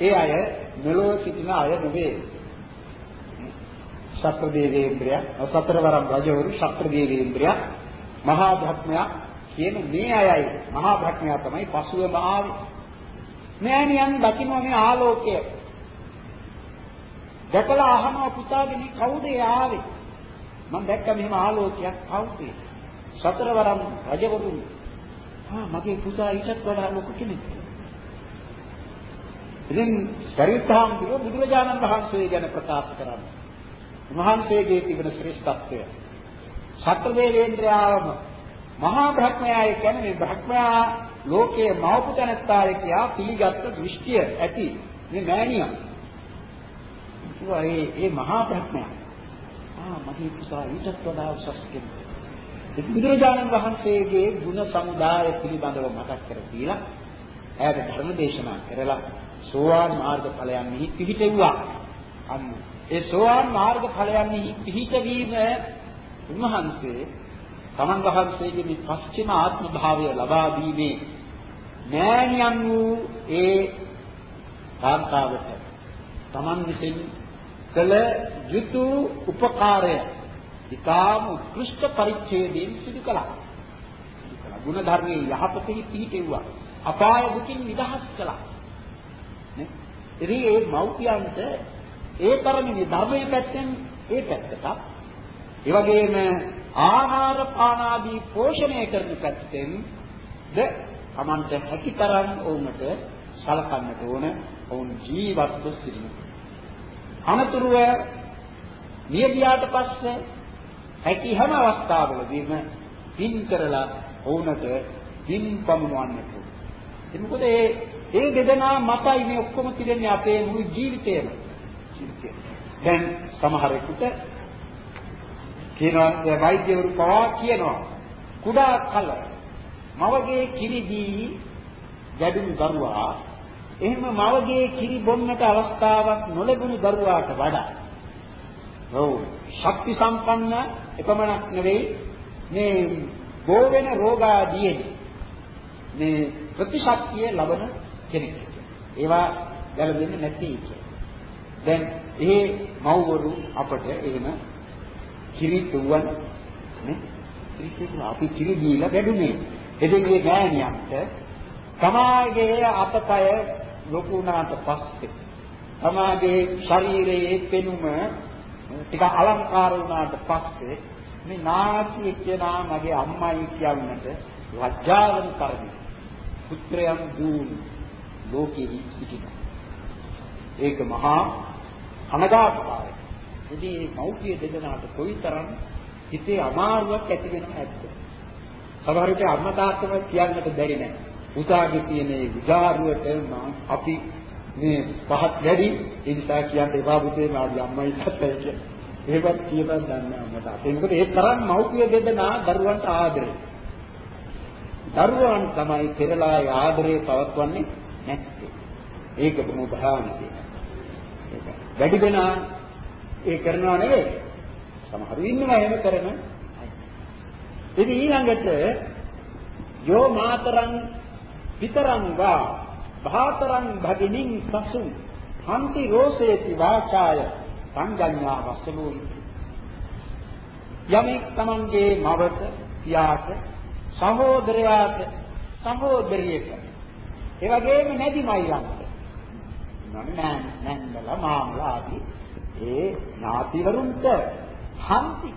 S1: ඒ අය මෙලොව සිටින අය නෙවේ. ශක්‍ර දේවේන්ද්‍රය, සතරවරම් රජවරු ශක්‍ර දේවේන්ද්‍රය, මහා භක්මයා කියන මේ අයයි මහා භක්මයා තමයි පසුවම ආවේ. මෑණියන් දකින්න මේ ආලෝකය. දැකලා අහනවා පුතාගෙන කවුද ආවේ? මම දැක්ක මෙහෙම ආලෝකයක් කවුද? සතරවරම් රජවරුන් ආ මගේ පුතා ඊටත් වඩා ලොකු කෙනෙක්. ඉතින් පරිත්‍යාග දිව බුදුරජාණන් වහන්සේ ගැන ප්‍රකාශ කරන්නේ. උන්වහන්සේගේ තිබෙන ශ්‍රේෂ්ඨත්වය. සත්‍රදේවේන්ද්‍රයාවම මහා බ්‍රහ්මයාය කියන්නේ මේ බ්‍රහ්මයා ලෝකයේ මවපු තැනත්තාය කියා පිළිගත් දෘෂ්ටිය ඇති මේ මෑණියා. ඒ ඒ මහා බ්‍රහ්මයා. ආ මගේ පුතා ඊටත් වඩා උසස් කෙනෙක්. බුදුරජාණන් වහන්සේගේ ගුණ සමුදාය පිළිබඳව මතක් කර දීලා ඈත ධර්ම දේශනා කරලා සෝවාන් මාර්ග ඵලයන්හි පිහිටෙව්වා. අන්න ඒ සෝවාන් මාර්ග ඵලයන්හි පිහිටවීම උන්වහන්සේ තමන් වහන්සේගේ මේ පස්චිම ආත්ම භාවය ලබා දීමේ මෑණියන් වූ ඒ කාන්තාවට තමන් විසින් කළ යුතු උපකාරය ඊටාම උත්කෘෂ්ඨ පරිච්ඡේදයෙන් සිදු කළා. ගුණ ධර්මයේ යහපතෙහි පිහිටෙව්වා. අපාය දුකින් නිදහස් කළා. නේ? ඉතින් ඒ මව්පියන්ට ඒ තරමේ ධර්මයේ පැත්තෙන් ඒ පැත්තට ඒ වගේම ආහාර පාන ආදී පෝෂණය කරන පැත්තෙන් ද Tamante හැකිතරම් වුණට සලකන්නට ඕන ඔවුන් ජීවත්ව සිටින. අනතුරුව නියදියාට පස්සේ හැකි හැම අවස්ථාවලදීම පින් කරලා ඔවුන්ට පින් පමුණවන්නට ඕන. එතකොට ඒ ඒ දෙදෙනා මතයි මේ ඔක්කොම තිරෙන්නේ අපේ මුළු ජීවිතේම. ජීවිතේ. දැන් සමහරෙකුට කියනවා වෛද්‍යවරු පවා කියනවා කුඩා කල මවගේ කිරිදී ගැඩුණු දරුවා එහෙම මවගේ කිරි බොන්නට අවස්ථාවක් නොලැබුණු දරුවාට වඩා ඔව් ශක්ති සම්පන්න එපමණක් නෙවෙයි මේ බෝ වෙන රෝගාදීන් මේ ප්‍රතිශක්තිය ලබන කෙනෙක්. ඒවා ගැලපෙන්නේ නැති එක. දැන් ඒ මව්වරු අපට එහෙම කිරි දුවන නේ කිරි කියන අපි කිරි දීලා වැඩුනේ. එදින මේ ගෑණියන්ට සමාජයේ අපතය ලොකු වුණාට පස්සේ සමාජයේ ශරීරයේ පෙනුම ටික අලංකාර වුණාට පස්සේ මේ නාට්‍ය කියනා මගේ අම්මයි කියන්නට ලැජ්ජාවෙන් කරන්නේ. පුත්‍රයන් දූ ලෝකෙහි සිටිනවා. ඒක මහා අනගාටකාරයි. ඉතින් මේ මෞඛ්‍ය දෙදෙනාට කොයිතරම් හිතේ අමාරුවක් ඇති වෙනවද ඇත්ත. සමහර විට අම්මා තාත්තම කියන්නට බැරි නෑ. උසාගේ තියෙන ඒ විචාරුවට අපි මේ පහත් වැඩි ඒ නිසා කියන්න එපා පුතේ මාගේ අම්මයි තාත්තයි කියලා. ඒවත් කියපන් දන්නේ අම්මට. ඒකත් ඒ තරම් මෞඛ්‍ය දෙදෙනා දරුවන්ට ආදරේ. දරුවන් තමයි පෙරලා ආදරේ පවත්වන්නේ නැත්තේ. ඒක බොහොම භයානකයි. ඒක වැඩි දෙනා ඒ කරනවා නෙවෙයි. සමහරු ඉන්නවා එහෙම කරන. ඉතින් ඊළඟට යෝ මාතරං පිතරංගා භාතරං භගිනින් සසුන් හන්ති රෝසේති වාචාය සංගඤ්ඤා වස්සනෝයි යමෙක් තමන්ගේ මවට පියාට සහෝදරයාට සහෝදරියක ඒ වගේම නැදි මයිලන්ට නෑ නෑ නෑ මාමලා ආදී ඒ ඥාතිවරුන්ට හන්ති